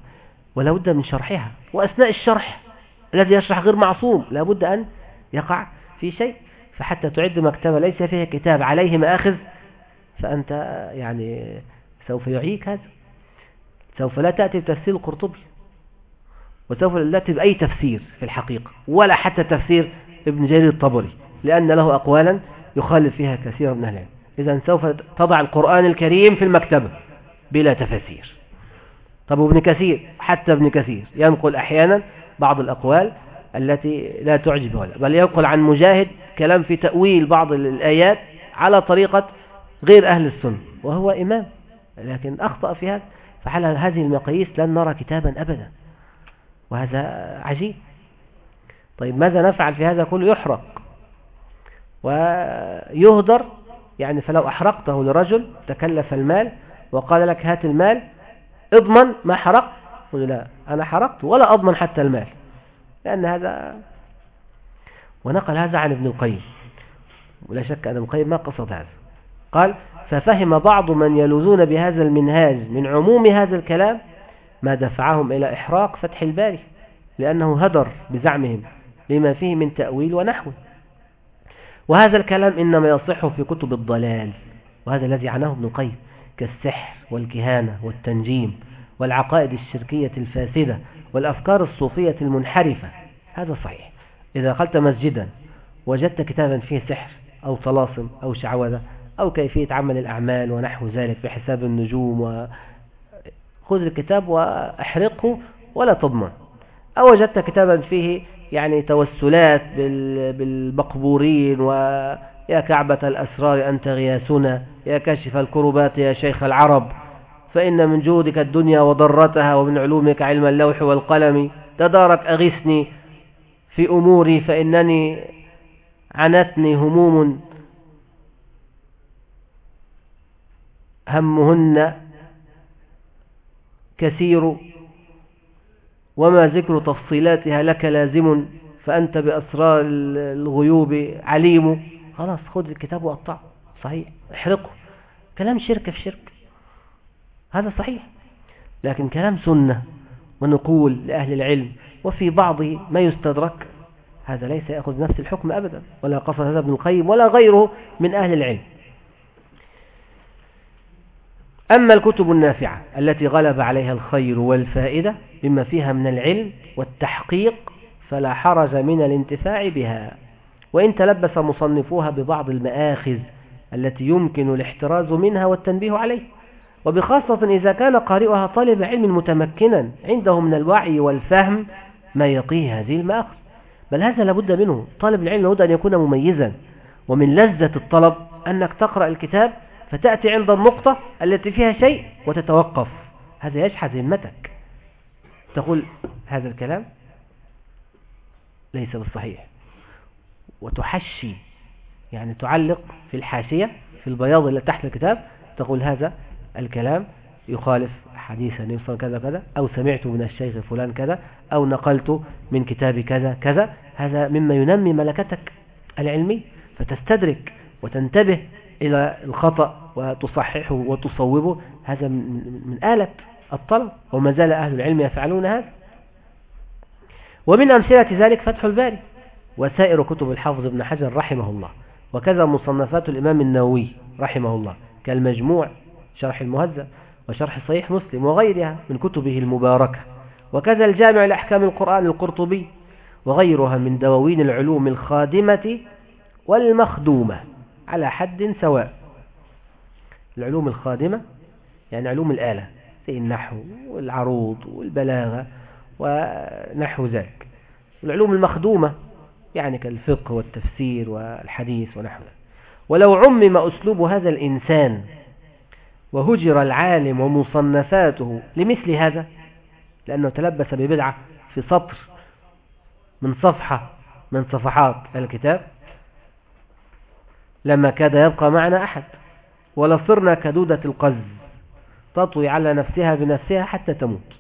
ولا بد من شرحها وأثناء الشرح الذي يشرح غير معصوم لا بد أن يقع في شيء فحتى تعد مكتبة ليس فيها كتاب عليه مآخذ فأنت يعني سوف يعيك هذا. سوف لا تأتي بتفسير القرطبي وسوف لا تأتي بأي تفسير في الحقيقة ولا حتى تفسير ابن جرير الطبري لأن له أقوالا يخالف فيها كثير من أهل إذا سوف تضع القرآن الكريم في المكتبة بلا تفسير. طب ابن كثير حتى ابن كثير ينقل أحيانا بعض الأقوال التي لا تعجب ولا بل ينقل عن مجاهد كلام في تأويل بعض الآيات على طريقة غير أهل السنة وهو إمام لكن أخطأ في هذا. فحال هذه المقاييس لن نرى كتابا أبدا. وهذا عجيب. طيب ماذا نفعل في هذا كله؟ يحرق. ويهدر. يعني فلو أحرقته لرجل تكلف المال وقال لك هات المال اضمن ما حرقت. قل لا أنا حرقت ولا أضمن حتى المال. لأن هذا ونقل هذا عن ابن القيم. ولا شك أن ابن القيم ما قصد هذا. قال ففهم بعض من يلوذون بهذا المنهاج من عموم هذا الكلام ما دفعهم إلى إحراق فتح الباري لأنه هدر بزعمهم لما فيه من تأويل ونحو. وهذا الكلام إنما يصح في كتب الضلال وهذا الذي عناه ابن القيم كالسحر والكهانة والتنجيم والعقائد الشركية الفاسدة والأفكار الصوفية المنحرفة. هذا صحيح. إذا دخلت مسجدا وجدت كتابا فيه سحر أو طلاسم أو شعوذة أو كيفية عمل الأعمال ونحو ذلك بحساب النجوم و... خذ الكتاب وأحرقه ولا تضمن. أو وجدت كتابا فيه يعني توسلات بالمقبورين ويا كعبة الأسرار أنت غياسنا يا كاشف الكربات يا شيخ العرب فإن من جودك الدنيا وضرتها ومن علومك علم اللوح والقلم تدارك أغثني في أموري فإنني عنتني هموم همهن كثير وما ذكر تفصيلاتها لك لازم فأنت بأسرار الغيوب عليم. خلاص خذ الكتاب وقطعه صحيح. احرقه. كلام شرك في شرك. هذا صحيح. لكن كلام سنة ونقول لأهل العلم وفي بعض ما يستدرك هذا ليس يأخذ نفس الحكم أبدا. ولا قصد هذا ابن القيم ولا غيره من أهل العلم. أما الكتب النافعة التي غلب عليها الخير والفائدة مما فيها من العلم والتحقيق فلا حرج من الانتفاع بها. وإن تلبس مصنفوها ببعض المآخذ التي يمكن الاحتراز منها والتنبيه عليه. وبخاصة إذا كان قارئها طالب علم متمكنا عنده من الوعي والفهم ما يقيه هذه المآخذ. بل هذا لابد منه. طالب العلم لابد أن يكون مميزا. ومن لذة الطلب أنك تقرأ الكتاب فتأتي عند النقطة التي فيها شيء وتتوقف. هذا يشحذ همتك تقول هذا الكلام ليس بالصحيح. وتحشي يعني تعلق في الحاشية في البياض اللي تحت الكتاب تقول هذا الكلام يخالف حديث النبي كذا كذا أو سمعت من الشيخ فلان كذا أو نقلت من كتاب كذا كذا. هذا مما ينمي ملكتك العلمي. فتستدرك وتنتبه إلى الخطأ وتصححه وتصوبه هذا من آلة الطلب وما زال أهل العلم يفعلون هذا. ومن أمثلة ذلك فتح الباري وسائر كتب الحافظ ابن حجر رحمه الله وكذا مصنفات الإمام النووي رحمه الله كالمجموع شرح المهذب وشرح صحيح مسلم وغيرها من كتبه المباركة وكذا الجامع لأحكام القرآن القرطبي وغيرها من دواوين العلوم الخادمة والمخدومة. على حد سواء. العلوم الخادمة يعني علوم الآلة زي النحو والعروض والبلاغة ونحو ذلك. العلوم المخدومة يعني كالفقه والتفسير والحديث ونحو ذلك. ولو عمم أسلوب هذا الإنسان وهجر العالم ومصنفاته لمثل هذا لأنه تلبس ببدعة في سطر من صفحة من صفحات الكتاب لما كاد يبقى معنا أحد ولصرنا كدودة القز تطوي على نفسها بنفسها حتى تموت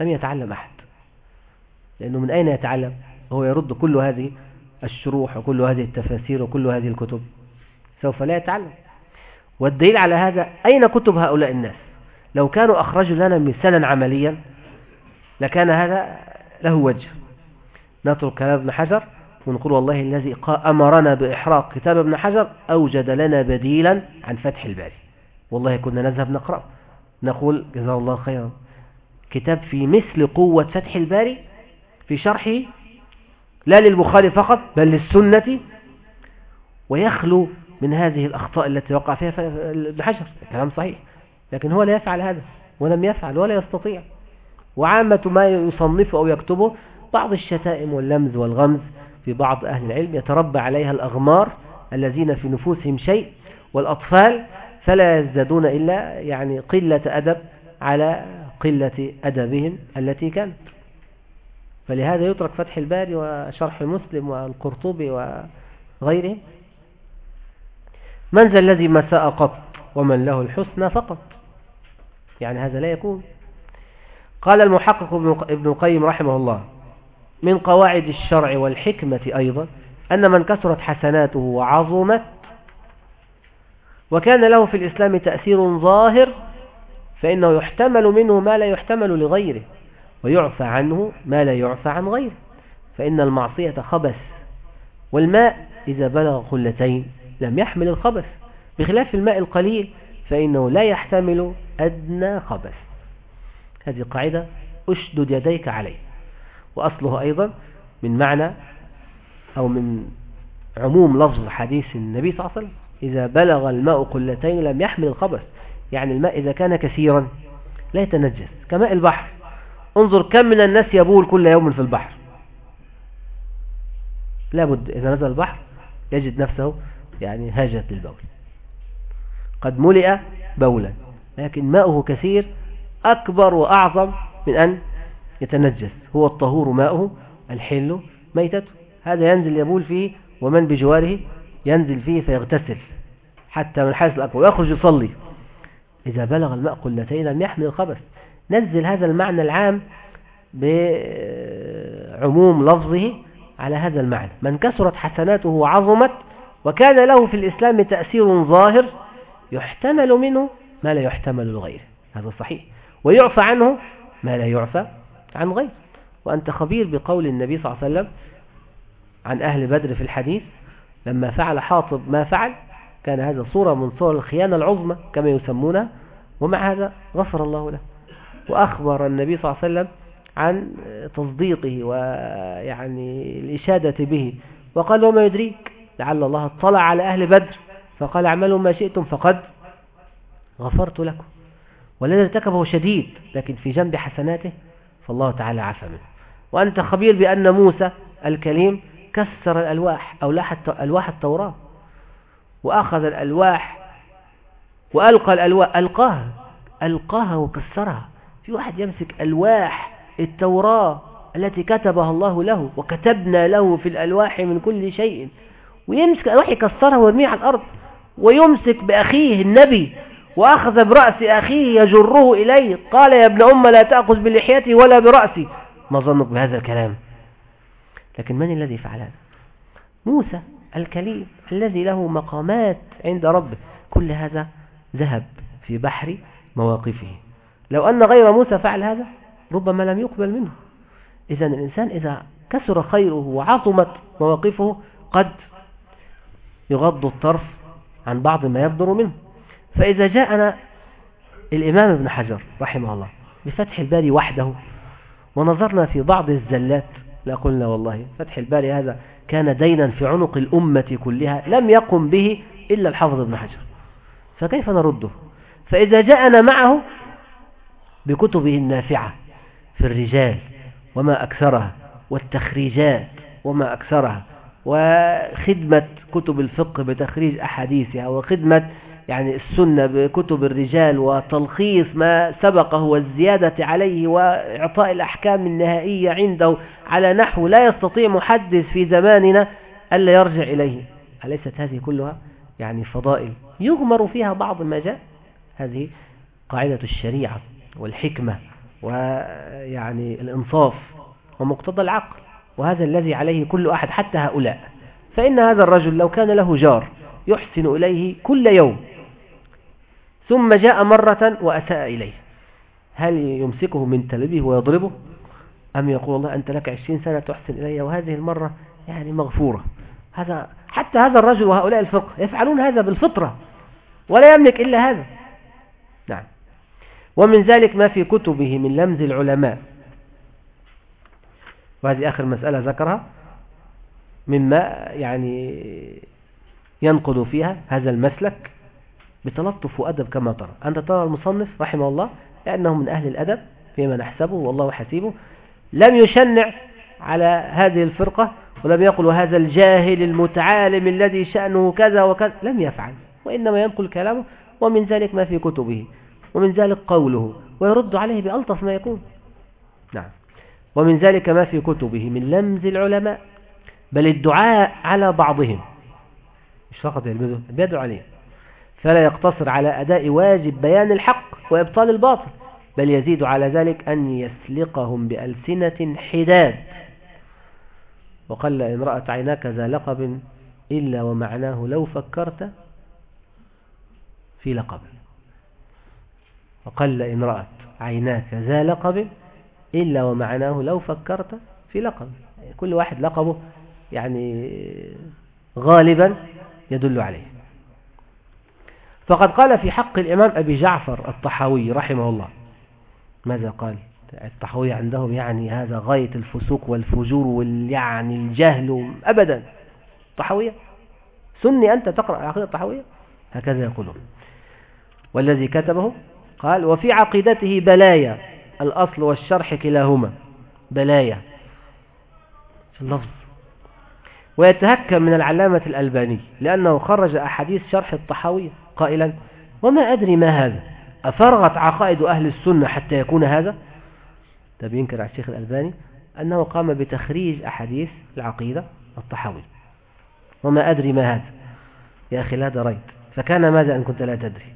لم يتعلم أحد. لأنه من أين يتعلم؟ هو يرد كل هذه الشروح وكل هذه التفاسير وكل هذه الكتب. سوف لا يتعلم. والدليل على هذا أين كتب هؤلاء الناس؟ لو كانوا أخرجوا لنا مثالا عمليا لكان هذا له وجه. نترك كلام ابن حجر. ونقول والله الذي أمرنا بإحراق كتاب ابن حجر أوجد لنا بديلا عن فتح الباري. والله كنا نذهب نقرأ. نقول جزاه الله خيرا. كتاب في مثل قوة فتح الباري في شرحه لا للبخاري فقط بل للسنة ويخلو من هذه الأخطاء التي وقع فيها ابن حجر. كلام صحيح لكن هو لا يفعل هذا ولم يفعل ولا يستطيع. وعامة ما يصنفه أو يكتبه بعض الشتائم واللمز والغمز في بعض أهل العلم يتربى عليها الأغمار الذين في نفوسهم شيء والأطفال فلا يزدادون إلا يعني قلة أدب على قلة أدبهم التي كانت. فلهذا يترك فتح الباري وشرح المسلم والقرطبي وغيره من ذا الذي مساء قط ومن له الحسنى فقط؟ يعني هذا لا يكون. قال المحقق ابن القيم رحمه الله من قواعد الشرع والحكمة أيضا أن من كثرت حسناته وعظمت وكان له في الإسلام تأثير ظاهر فإنه يحتمل منه ما لا يحتمل لغيره ويعفى عنه ما لا يعفى عن غيره فإن المعصية خبث والماء إذا بلغ خلتين لم يحمل الخبث بخلاف الماء القليل فإنه لا يحتمل أدنى خبث هذه قاعدة أشدد يديك عليه وأصله أيضا من معنى أو من عموم لفظ حديث النبي صلى الله عليه وسلم إذا بلغ الماء قلتين لم يحمل الخبث يعني الماء إذا كان كثيرا لا يتنجس كماء البحر. انظر كم من الناس يبول كل يوم في البحر. لابد إذا نزل البحر يجد نفسه يعني هاجت للبول. قد ملئ بولا لكن ماؤه كثير أكبر وأعظم من أن يتنجس هو الطهور ماؤه الحل ميتته. هذا ينزل يبول فيه ومن بجواره ينزل فيه فيغتسل حتى من حيث الأكبر ويخرج يصلي. إذا بلغ الماء قلتين لم يحمل الخبث. نزل هذا المعنى العام بعموم لفظه على هذا المعنى. من كسرت حسناته وعظمت وكان له في الإسلام تأثير ظاهر يحتمل منه ما لا يحتمل لغيره. هذا صحيح. ويعفى عنه ما لا يعفى عن غيره وأنت خبير بقول النبي صلى الله عليه وسلم عن أهل بدر في الحديث لما فعل حاطب ما فعل كان هذا صورة من صور الخيانة العظمى كما يسمونها ومع هذا غفر الله له. وأخبر النبي صلى الله عليه وسلم عن تصديقه ويعني الإشادة به. وقال وما يدريك؟ لعل الله اطلع على أهل بدر فقال اعملوا ما شئتم فقد غفرت لكم. والذي ارتكبه شديد لكن في جنب حسناته فالله تعالى عفى منه وأنت خبير بأن موسى الكليم كسر الألواح أو ألواح التوراة. وأخذ الألواح وألقى الألواح ألقاها ألقاها وكسرها. في واحد يمسك ألواح التوراة التي كتبها الله له وكتبنا له في الألواح من كل شيء. ويمسك الألواح يكسرها ويرميها على الأرض. ويمسك بأخيه النبي وأخذ برأس أخيه يجره إليه. قال يا ابن أم لا تأخذ بلحيتي ولا برأسي. ما ظنك بهذا الكلام؟ لكن من الذي فعل هذا؟ موسى الكليم الذي له مقامات عند ربه. كل هذا ذهب في بحر مواقفه. لو أن غير موسى فعل هذا ربما لم يقبل منه. إذا الإنسان إذا كسر خيره وعظمت مواقفه قد يغض الطرف عن بعض ما يبدر منه. فإذا جاءنا الإمام ابن حجر رحمه الله بفتح الباري وحده ونظرنا في بعض الزلات لا قلنا والله فتح الباري هذا كان دينا في عنق الأمة كلها لم يقم به إلا الحافظ ابن حجر. فكيف نرده؟ فإذا جاءنا معه بكتبه النافعة في الرجال وما أكثرها والتخريجات وما أكثرها وخدمة كتب الفقه بتخريج أحاديثها وخدمة يعني السنة بكتب الرجال وتلخيص ما سبقه والزيادة عليه وإعطاء الأحكام النهائية عنده على نحو لا يستطيع محدث في زماننا ألا يرجع إليه. أليست هذه كلها يعني فضائل يغمر فيها بعض ما جاء هذه قاعدة الشريعة والحكمة ويعني الإنصاف ومقتضى العقل وهذا الذي عليه كل أحد حتى هؤلاء. فإن هذا الرجل لو كان له جار يحسن إليه كل يوم. ثم جاء مرة وأساء إليه. هل يمسكه من تلبه ويضربه؟ أم يقول الله أنت لك عشرين سنة تحسن إلي وهذه المرة يعني مغفورة. هذا حتى هذا الرجل وهؤلاء الفقه يفعلون هذا بالفطرة ولا يملك إلا هذا. نعم. ومن ذلك ما في كتبه من لمز العلماء. وهذه آخر مسألة ذكرها. مما يعني ينقض فيها هذا المسلك. بتلطف وأدب كما ترى. أنت ترى المصنف رحمه الله لأنه من أهل الأدب فيما نحسبه والله حسيبه. لم يشنع على هذه الفرقة ولم يقل وهذا الجاهل المتعالم الذي شأنه كذا وكذا. لم يفعل وإنما ينقل كلامه ومن ذلك ما في كتبه ومن ذلك قوله ويرد عليه بألطف ما يكون. نعم. ومن ذلك ما في كتبه من لمز العلماء بل الدعاء على بعضهم. مش فقط يلمزه؟ بيدعو عليه. فلا يقتصر على أداء واجب بيان الحق وإبطال الباطل بل يزيد على ذلك أن يسلقهم بألسنة حداد. وقال إن رأت عيناك ذا لقب إلا ومعناه لو فكرت في لقب. وقل إن رأت عيناك ذا لقب إلا ومعناه لو فكرت في لقب. كل واحد لقبه يعني غالبا يدل عليه. فقد قال في حق الإمام أبي جعفر الطحاوي رحمه الله. ماذا قال؟ الطحاوي عندهم يعني هذا غاية الفسوق والفجور واليعني الجهل أبدا. طحاوية؟ سني أنت تقرأ العقيدة الطحاوية؟ هكذا يقولون. والذي كتبه؟ قال وفي عقيدته بلايا الأصل والشرح كلاهما. بلايا. اللفظ. ويتهكم من العلامة الألباني لأنه خرج أحاديث شرح الطحاوية. قائلا وما أدري ما هذا أفرغت عقائد أهل السنة حتى يكون هذا؟ طب ينكر على الشيخ الألباني أنه قام بتخريج أحاديث العقيدة الطحاوية وما أدري ما هذا يا أخي لا دريت فكان ماذا أن كنت لا تدري؟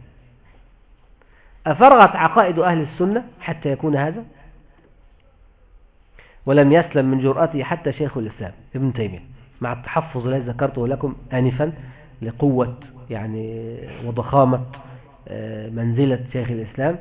أفرغت عقائد أهل السنة حتى يكون هذا؟ ولم يسلم من جرأته حتى شيخ الإسلام ابن تيمية. مع التحفظ الذي ذكرته لكم آنفا لقوة يعني وضخامة آه، منزلة شيخ الإسلام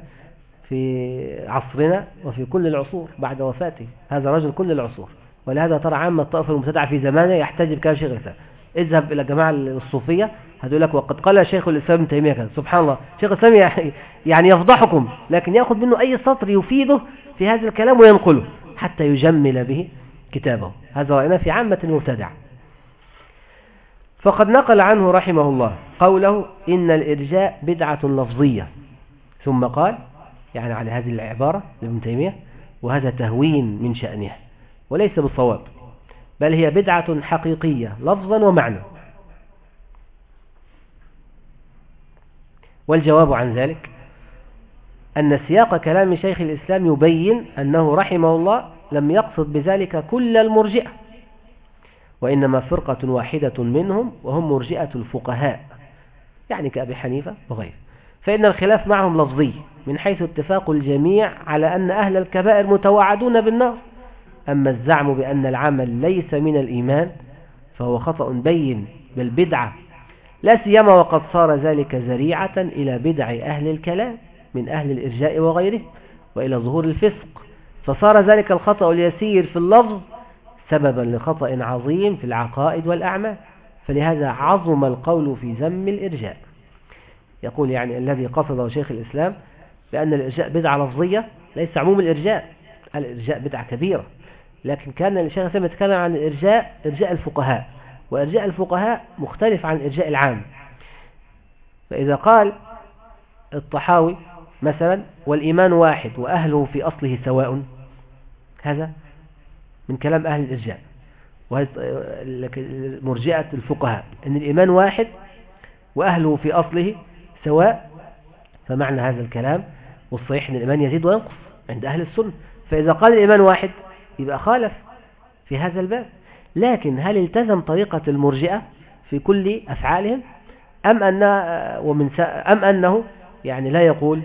في عصرنا وفي كل العصور بعد وفاته. هذا رجل كل العصور. ولهذا ترى عامة الطائفة المبتدعة في زمانه يحتاج بكلام شيخ الإسلام. اذهب إلى جماعة الصوفية هتقول لك وقد قال شيخ الإسلام ابن تيمية كذا. سبحان الله. شيخ الإسلام يعني, يفضحكم لكن يأخذ منه أي سطر يفيده في هذا الكلام وينقله حتى يجمل به كتابه. هذا رأينا في عامة المبتدع فقد نقل عنه رحمه الله قوله إن الإرجاء بدعة لفظية. ثم قال يعني على هذه العبارة لابن تيمية وهذا تهوين من شأنه وليس بالصواب بل هي بدعة حقيقية لفظا ومعنى. والجواب عن ذلك أن سياق كلام شيخ الإسلام يبين أنه رحمه الله لم يقصد بذلك كل المرجئة. وإنما فرقة واحدة منهم وهم مرجئة الفقهاء. يعني كأبي حنيفة وغيره. فإن الخلاف معهم لفظي من حيث اتفاق الجميع على أن أهل الكبائر متوعدون بالنار. أما الزعم بأن العمل ليس من الإيمان فهو خطأ بين بالبدعة. لا سيما وقد صار ذلك ذريعة إلى بدع أهل الكلام من أهل الإرجاء وغيره وإلى ظهور الفسق. فصار ذلك الخطأ اليسير في اللفظ سببا لخطأ عظيم في العقائد والأعمال. فلهذا عظم القول في ذم الإرجاء. يقول يعني الذي قصده شيخ الإسلام بأن الإرجاء بدعة لفظية ليس عموم الإرجاء. الإرجاء بدعة كبيرة. لكن كان الشيخ الإسلام يتكلم عن الإرجاء إرجاء الفقهاء. وإرجاء الفقهاء مختلف عن الإرجاء العام. فإذا قال الطحاوي مثلا والإيمان واحد وأهله في أصله سواء هذا من كلام أهل الإرجاء مرجئة الفقهاء. أن الإيمان واحد وأهله في أصله سواء فمعنى هذا الكلام والصحيح أن الإيمان يزيد وينقص عند أهل السنة. فإذا قال الإيمان واحد يبقى خالف في هذا الباب. لكن هل التزم طريقة المرجئة في كل أفعالهم؟ أم, أن ومن أم أنه يعني لا يقول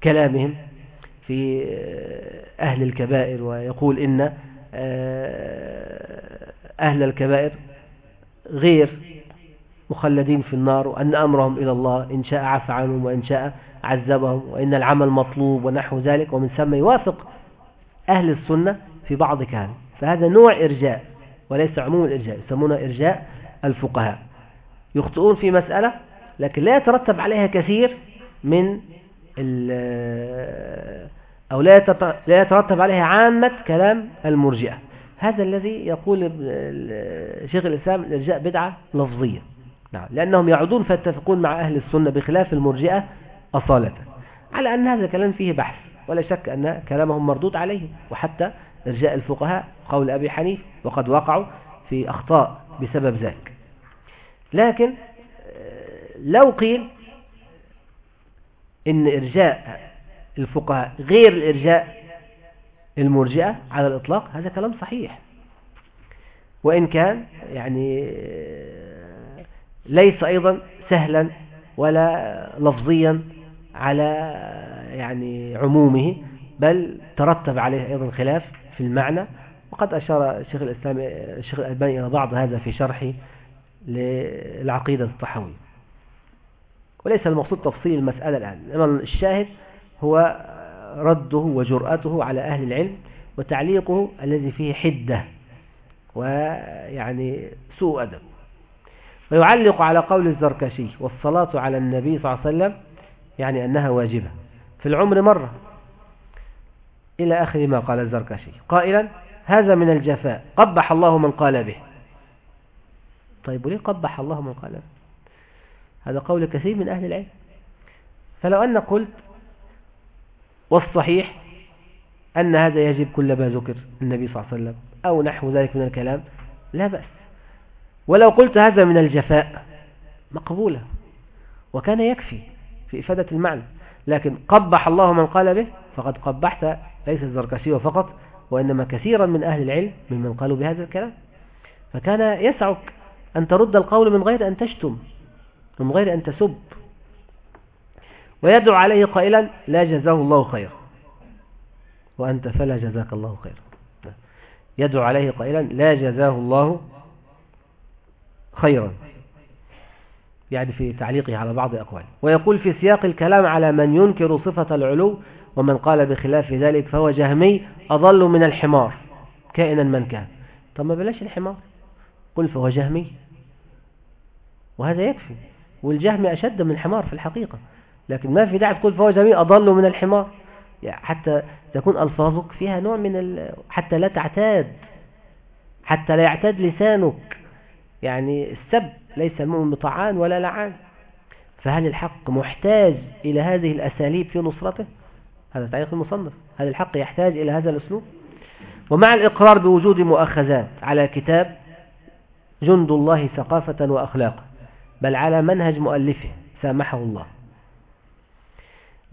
بكلامهم في أهل الكبائر ويقول إن أهل الكبائر غير مخلدين في النار وأن أمرهم إلى الله إن شاء عفى عنهم وإن شاء عذبهم وإن العمل مطلوب ونحو ذلك ومن ثم يوافق أهل السنة في بعض كلام فهذا نوع إرجاء وليس عموم الإرجاء يسمونه إرجاء الفقهاء. يخطئون في مسألة لكن لا يترتب عليها كثير من أو لا يترتب عليها عامة كلام المرجئة. هذا الذي يقول شيخ الإسلام الإرجاء بدعة لفظية. نعم. لأنهم يعودون فيتفقون مع أهل السنة بخلاف المرجئة أصالة. على أن هذا الكلام فيه بحث ولا شك أن كلامهم مردود عليه وحتى إرجاء الفقهاء قول أبي حنيف وقد وقعوا في أخطاء بسبب ذلك. لكن لو قيل إن إرجاء الفقهاء غير الإرجاء المرجئة على الإطلاق هذا كلام صحيح. وإن كان يعني ليس أيضا سهلا ولا لفظيا على يعني عمومه بل ترتب عليه أيضا خلاف في المعنى. وقد أشار الشيخ الإسلام الشيخ الألباني إلى بعض هذا في شرحه للعقيدة الطحوية وليس المقصود تفصيل المسألة الآن إنما الشاهد هو رده وجرأته على أهل العلم وتعليقه الذي فيه حدة ويعني سوء أدب. ويعلق على قول الزركشي والصلاة على النبي صلى الله عليه وسلم يعني أنها واجبة في العمر مرة. إلى آخر ما قال الزركشي قائلا هذا من الجفاء قبح الله من قال به. طيب وليه قبح الله من قال به؟ هذا قول كثير من أهل العلم. فلو أن قلت والصحيح أن هذا يجب كل ما ذكر النبي صلى الله عليه وسلم أو نحو ذلك من الكلام. لا بأس. ولو قلت هذا من الجفاء مقبولة وكان يكفي في إفادة المعنى. لكن قبح الله من قال به فقد قبحت ليس الزركشي فقط وإنما كثيرا من أهل العلم ممن قالوا بهذا الكلام. فكان يسعك أن ترد القول من غير أن تشتم من غير أن تسب. ويدعو عليه قائلا لا جزاه الله خير وأنت فلا جزاك الله خير يدعو عليه قائلا لا جزاه الله خيرا. يعني في تعليقه على بعض أقوال. ويقول في سياق الكلام على من ينكر صفة العلو ومن قال بخلاف ذلك فهو جهمي أضل من الحمار. كائنا من كان. طب ما بلاش الحمار. قل فهو جهمي. وهذا يكفي. والجهم أشد من الحمار في الحقيقة. لكن ما في داعي تقول فهو جميع أضل من الحمار. يعني حتى تكون ألفاظك فيها نوع من ال... حتى لا تعتاد حتى لا يعتاد لسانك. يعني السب ليس المؤمن بطعان ولا لعان. فهل الحق محتاج إلى هذه الأساليب في نصرته؟ هذا تعليق المصنف. هل الحق يحتاج إلى هذا الأسلوب؟ ومع الإقرار بوجود مؤخذات على كتاب جند الله ثقافة وأخلاقا بل على منهج مؤلفه سامحه الله.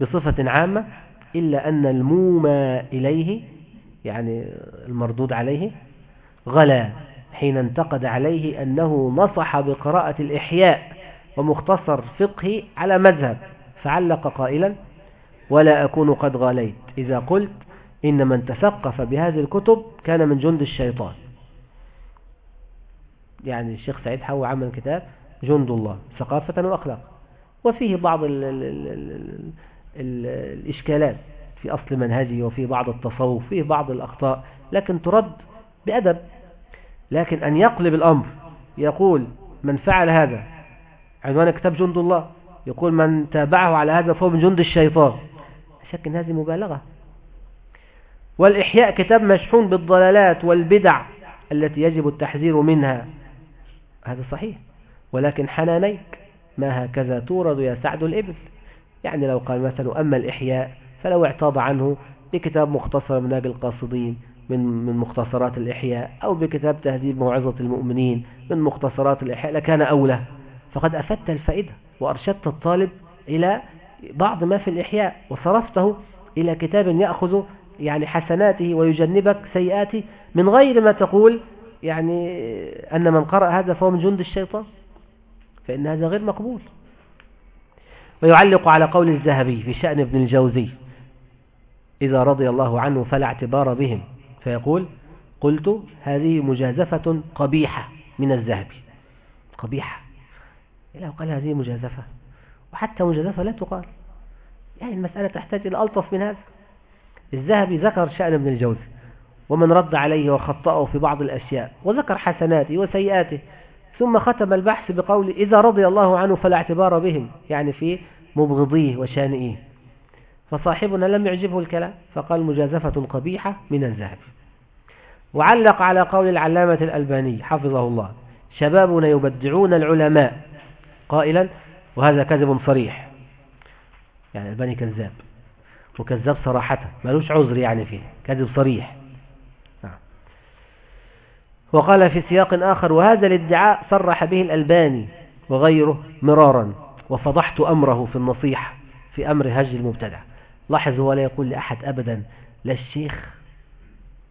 بصفة عامة إلا أن المومى إليه يعني المردود عليه غلا حين انتقد عليه أنه نصح بقراءة الإحياء ومختصر فقهي على مذهب فعلق قائلا ولا أكون قد غاليت إذا قلت إن من تثقف بهذه الكتب كان من جند الشيطان. يعني الشيخ سعيد حوى عمل كتاب جند الله ثقافة وأخلاق. وفيه بعض ال ال ال ال ال الإشكالات في أصل منهجه وفي بعض التصوف فيه بعض الأخطاء لكن ترد بأدب. لكن أن يقلب الأمر يقول من فعل هذا عنوان كتاب جند الله يقول من تابعه على هذا فهو من جند الشيطان. شك إن هذه مبالغة. والإحياء كتاب مشحون بالضلالات والبدع التي يجب التحذير منها. هذا صحيح. ولكن حنانيك ما هكذا تورد يا سعد الإبل. يعني لو قال مثلا أما الإحياء فلو اعتاض عنه بكتاب مختصر مناج القاصدين من من مختصرات الإحياء أو بكتاب تهذيب موعظة المؤمنين من مختصرات الإحياء لكان أولى. فقد أفدت الفائدة وأرشدت الطالب إلى بعض ما في الإحياء وصرفته إلى كتاب يأخذ يعني حسناته ويجنبك سيئاته من غير ما تقول يعني أن من قرأ هذا فهو من جند الشيطان. فإن هذا غير مقبول. ويعلق على قول الذهبي في شأن ابن الجوزي إذا رضي الله عنه فلا اعتبار بهم. فيقول قلت هذه مجازفة قبيحة من الذهبي قبيحة. لو قال هذه مجازفة؟ وحتى مجازفة لا تقال. يعني المسألة تحتاج إلى ألطف من هذا. الذهبي ذكر شأن ابن الجوزي ومن رد عليه وخطأه في بعض الأشياء وذكر حسناته وسيئاته. ثم ختم البحث بقول إذا رضي الله عنه فلا اعتبار بهم يعني في مبغضيه وشانئيه. فصاحبنا لم يعجبه الكلام فقال مجازفة قبيحة من الذهب. وعلق على قول العلامة الألباني حفظه الله شبابنا يبدعون العلماء قائلا وهذا كذب صريح يعني الباني كذاب وكذاب صراحة ملوش عذر يعني فيه كذب صريح. وقال في سياق آخر وهذا الادعاء صرح به الألباني وغيره مرارا وفضحت أمره في النصيحة في أمر هج المبتدع. لاحظ هو لا يقول لأحد أبدا لا الشيخ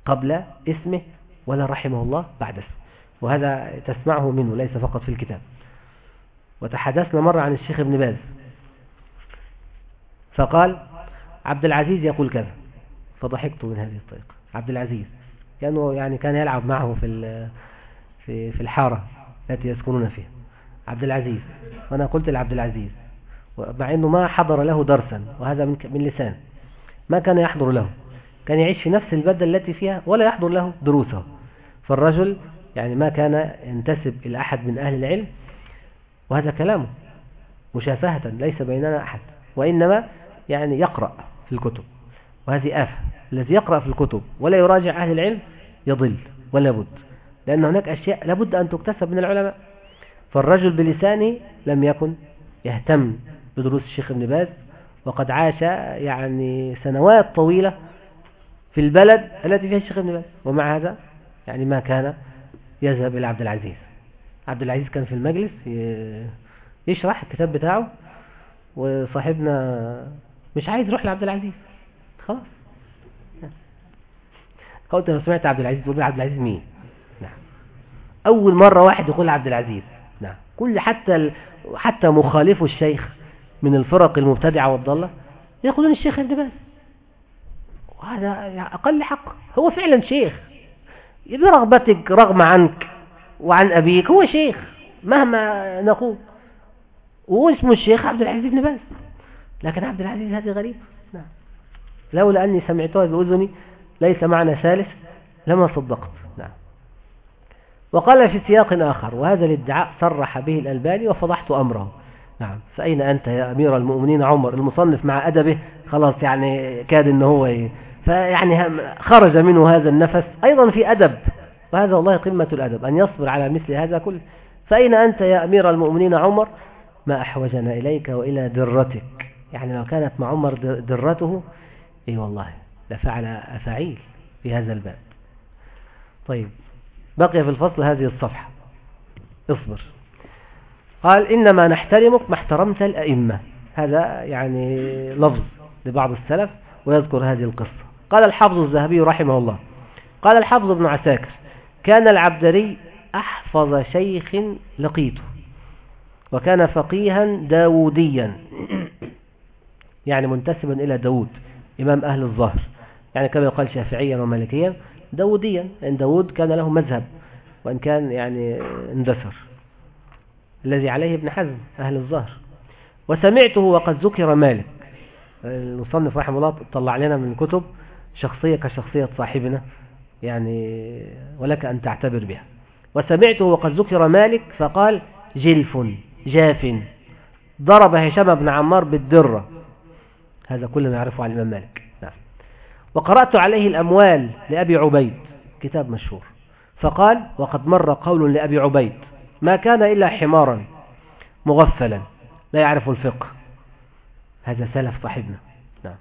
قبل اسمه ولا رحمه الله بعد اسمه. وهذا تسمعه منه ليس فقط في الكتاب. وتحدثنا مرة عن الشيخ ابن باز. فقال عبد العزيز يقول كذا. فضحكت من هذه الطريقة. عبد العزيز. لأنه يعني كان يلعب معه في في في الحارة التي يسكنون فيها. عبد العزيز. وأنا قلت لعبد العزيز. مع أنه ما حضر له درسا وهذا من من لسان. ما كان يحضر له. كان يعيش في نفس البلدة التي فيها ولا يحضر له دروسه. فالرجل يعني ما كان ينتسب إلى أحد من أهل العلم. وهذا كلامه. مشافهة ليس بيننا أحد. وإنما يعني يقرأ في الكتب. وهذه آفة الذي يقرأ في الكتب ولا يراجع أهل العلم يضل ولا بد لأن هناك أشياء لابد أن تكتسب من العلماء. فالرجل بلسانه لم يكن يهتم بدروس الشيخ ابن باز وقد عاش يعني سنوات طويلة في البلد التي فيها الشيخ ابن باز. ومع هذا يعني ما كان يذهب إلى عبد العزيز. عبد العزيز كان في المجلس يشرح الكتاب بتاعه وصاحبنا مش عايز يروح لعبد العزيز. خلاص. قلت لو سمعت عبد العزيز تقول عبد العزيز مين؟ نعم. أول مرة واحد يقول عبد العزيز. نعم. كل حتى حتى مخالفه الشيخ من الفرق المبتدعة والضالة يقولون الشيخ ابن باز وهذا أقل حق. هو فعلا شيخ. برغبتك رغم عنك وعن أبيك هو شيخ. مهما نقول. واسمه الشيخ عبد العزيز بن باز. لكن عبد العزيز هذه غريب. نعم لولا أني سمعتها بأذني ليس معنى ثالث لما صدقت. نعم. وقال في سياق آخر وهذا الادعاء صرح به الألباني وفضحت أمره. نعم. فأين أنت يا أمير المؤمنين عمر؟ المصنف مع أدبه خلاص يعني كاد أنه هو فيعني خرج منه هذا النفس. أيضا في أدب وهذا والله قمة الأدب أن يصبر على مثل هذا كله فأين أنت يا أمير المؤمنين عمر؟ ما أحوجنا إليك وإلى درتك. يعني لو كانت مع عمر درته اي والله لفعل أفعيل في هذا الباب. طيب بقي في الفصل هذه الصفحة. اصبر. قال إنما نحترمك ما احترمت الأئمة. هذا يعني لفظ لبعض السلف ويذكر هذه القصة. قال الحافظ الذهبي رحمه الله. قال الحافظ ابن عساكر كان العبدري أحفظ شيخ لقيته وكان فقيها داوديا يعني منتسبا إلى داود. إمام أهل الظهر. يعني كما يقال شافعيا ومالكيا داوديا لأن داود كان له مذهب وإن كان يعني اندثر. الذي عليه ابن حزم أهل الظهر. وسمعته وقد ذكر مالك. المصنف رحمه الله طلع لنا من الكتب شخصية كشخصية صاحبنا يعني ولك أن تعتبر بها. وسمعته وقد ذكر مالك فقال جلف جاف. ضرب هشام بن عمار بالدرة. هذا كل ما يعرفه عن الإمام مالك. نعم. وقرأت عليه الأموال لأبي عبيد كتاب مشهور. فقال وقد مر قول لأبي عبيد ما كان إلا حمارا مغفلا لا يعرف الفقه. هذا سلف صاحبنا. نعم.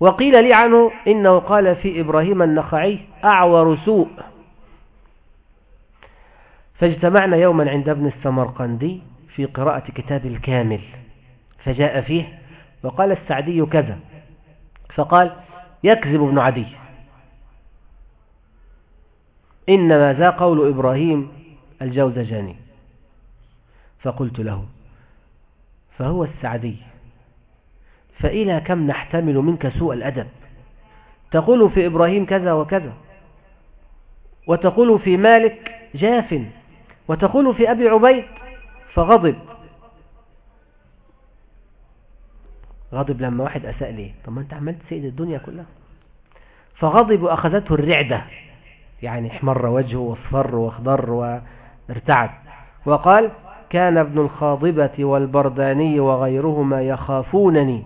وقيل لي عنه إنه قال في إبراهيم النخعي أعور سوء. فاجتمعنا يوما عند ابن السمرقندي في قراءة كتاب الكامل فجاء فيه وقال السعدي كذا. فقال يكذب ابن عدي. إنما ذا قول إبراهيم الجوزجاني. فقلت له فهو السعدي. فإلى كم نحتمل منك سوء الأدب؟ تقول في إبراهيم كذا وكذا وتقول في مالك جاف وتقول في أبي عبيد فغضب. غضب لما واحد أساء ليه؟ طب ما أنت عملت سيد الدنيا كلها. فغضب وأخذته الرعدة. يعني احمر وجهه واصفر واخضر وارتعد. وقال كان ابن الخاضبة والبرداني وغيرهما يخافونني.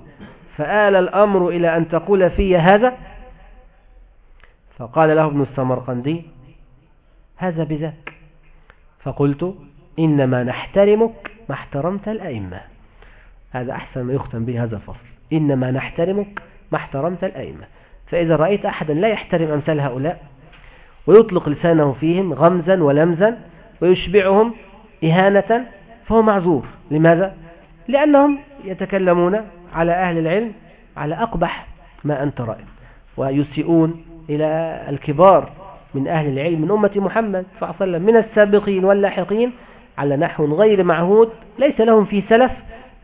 فآل الأمر إلى أن تقول في هذا. فقال له ابن السمرقندي هذا بذاك. فقلت إنما نحترمك ما احترمت الأئمة. هذا أحسن ما يختم به هذا الفصل. إنما نحترمك ما احترمت الأئمة. فإذا رأيت أحدا لا يحترم أمثال هؤلاء ويطلق لسانه فيهم غمزا ولمزا ويشبعهم إهانة فهو معذور. لماذا؟ لأنهم يتكلمون على أهل العلم على أقبح ما أنت رأي ويسيئون إلى الكبار من أهل العلم من أمة محمد صلى الله عليه وسلم من السابقين واللاحقين على نحو غير معهود ليس لهم في سلف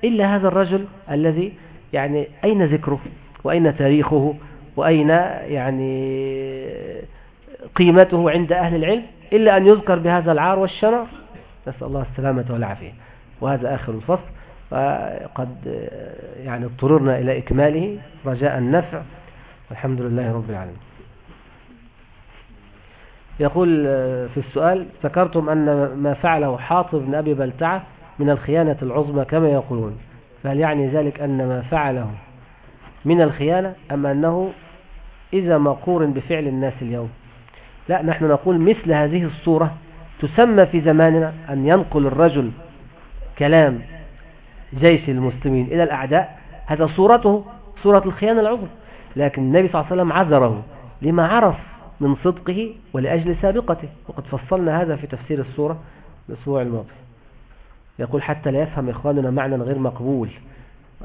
إلا هذا الرجل الذي يعني أين ذكره؟ وأين تاريخه؟ وأين يعني قيمته عند أهل العلم؟ إلا أن يذكر بهذا العار والشرف نسأل الله السلامة والعافية. وهذا آخر الفصل. وقد يعني اضطررنا إلى إكماله. رجاء النفع. الحمد لله رب العالمين. يقول في السؤال ذكرتم أن ما فعله حاطب بن أبي بلتعة من الخيانة العظمى كما يقولون. فهل يعني ذلك أن ما فعله من الخيانة أم أنه إذا مقور بفعل الناس اليوم؟ لا نحن نقول مثل هذه الصورة تسمى في زماننا أن ينقل الرجل كلام جيش المسلمين إلى الأعداء. هذا صورته صورة الخيانة العظمى. لكن النبي صلى الله عليه وسلم عذره لما عرف من صدقه ولأجل سابقته. وقد فصلنا هذا في تفسير السورة الأسبوع الماضي. يقول حتى لا يفهم إخواننا معنى غير مقبول.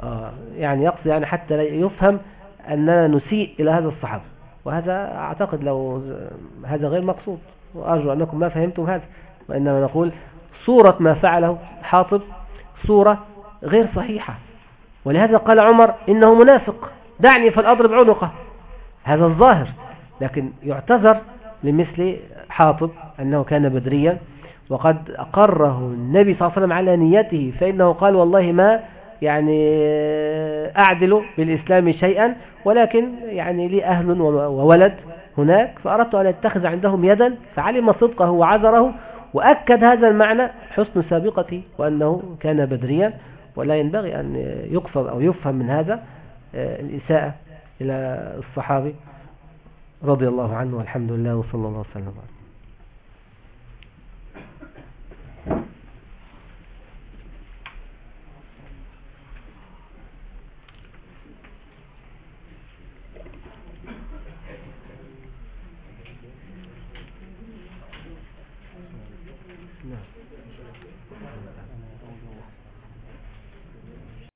آه يعني يقصد يعني حتى لا يفهم أننا نسيء إلى هذا الصحابة. وهذا أعتقد لو هذا غير مقصود. وأرجو أنكم ما فهمتم هذا. وإنما نقول صورة ما فعله حاطب صورة غير صحيحة. ولهذا قال عمر إنه منافق. دعني فالأضرب عنقه. هذا الظاهر. لكن يعتذر لمثل حاطب أنه كان بدريا وقد أقره النبي صلى الله عليه وسلم على نيته فإنه قال والله ما يعني أعدل بالإسلام شيئا ولكن يعني لي أهل وولد هناك فأردت أن أتخذ عندهم يدا فعلم صدقه وعذره وأكد هذا المعنى حسن سابقته وأنه كان بدريا ولا ينبغي أن يقصد أو يفهم من هذا الإساءة إلى الصحابي رضي الله عنه والحمد لله وصلى الله وسلم.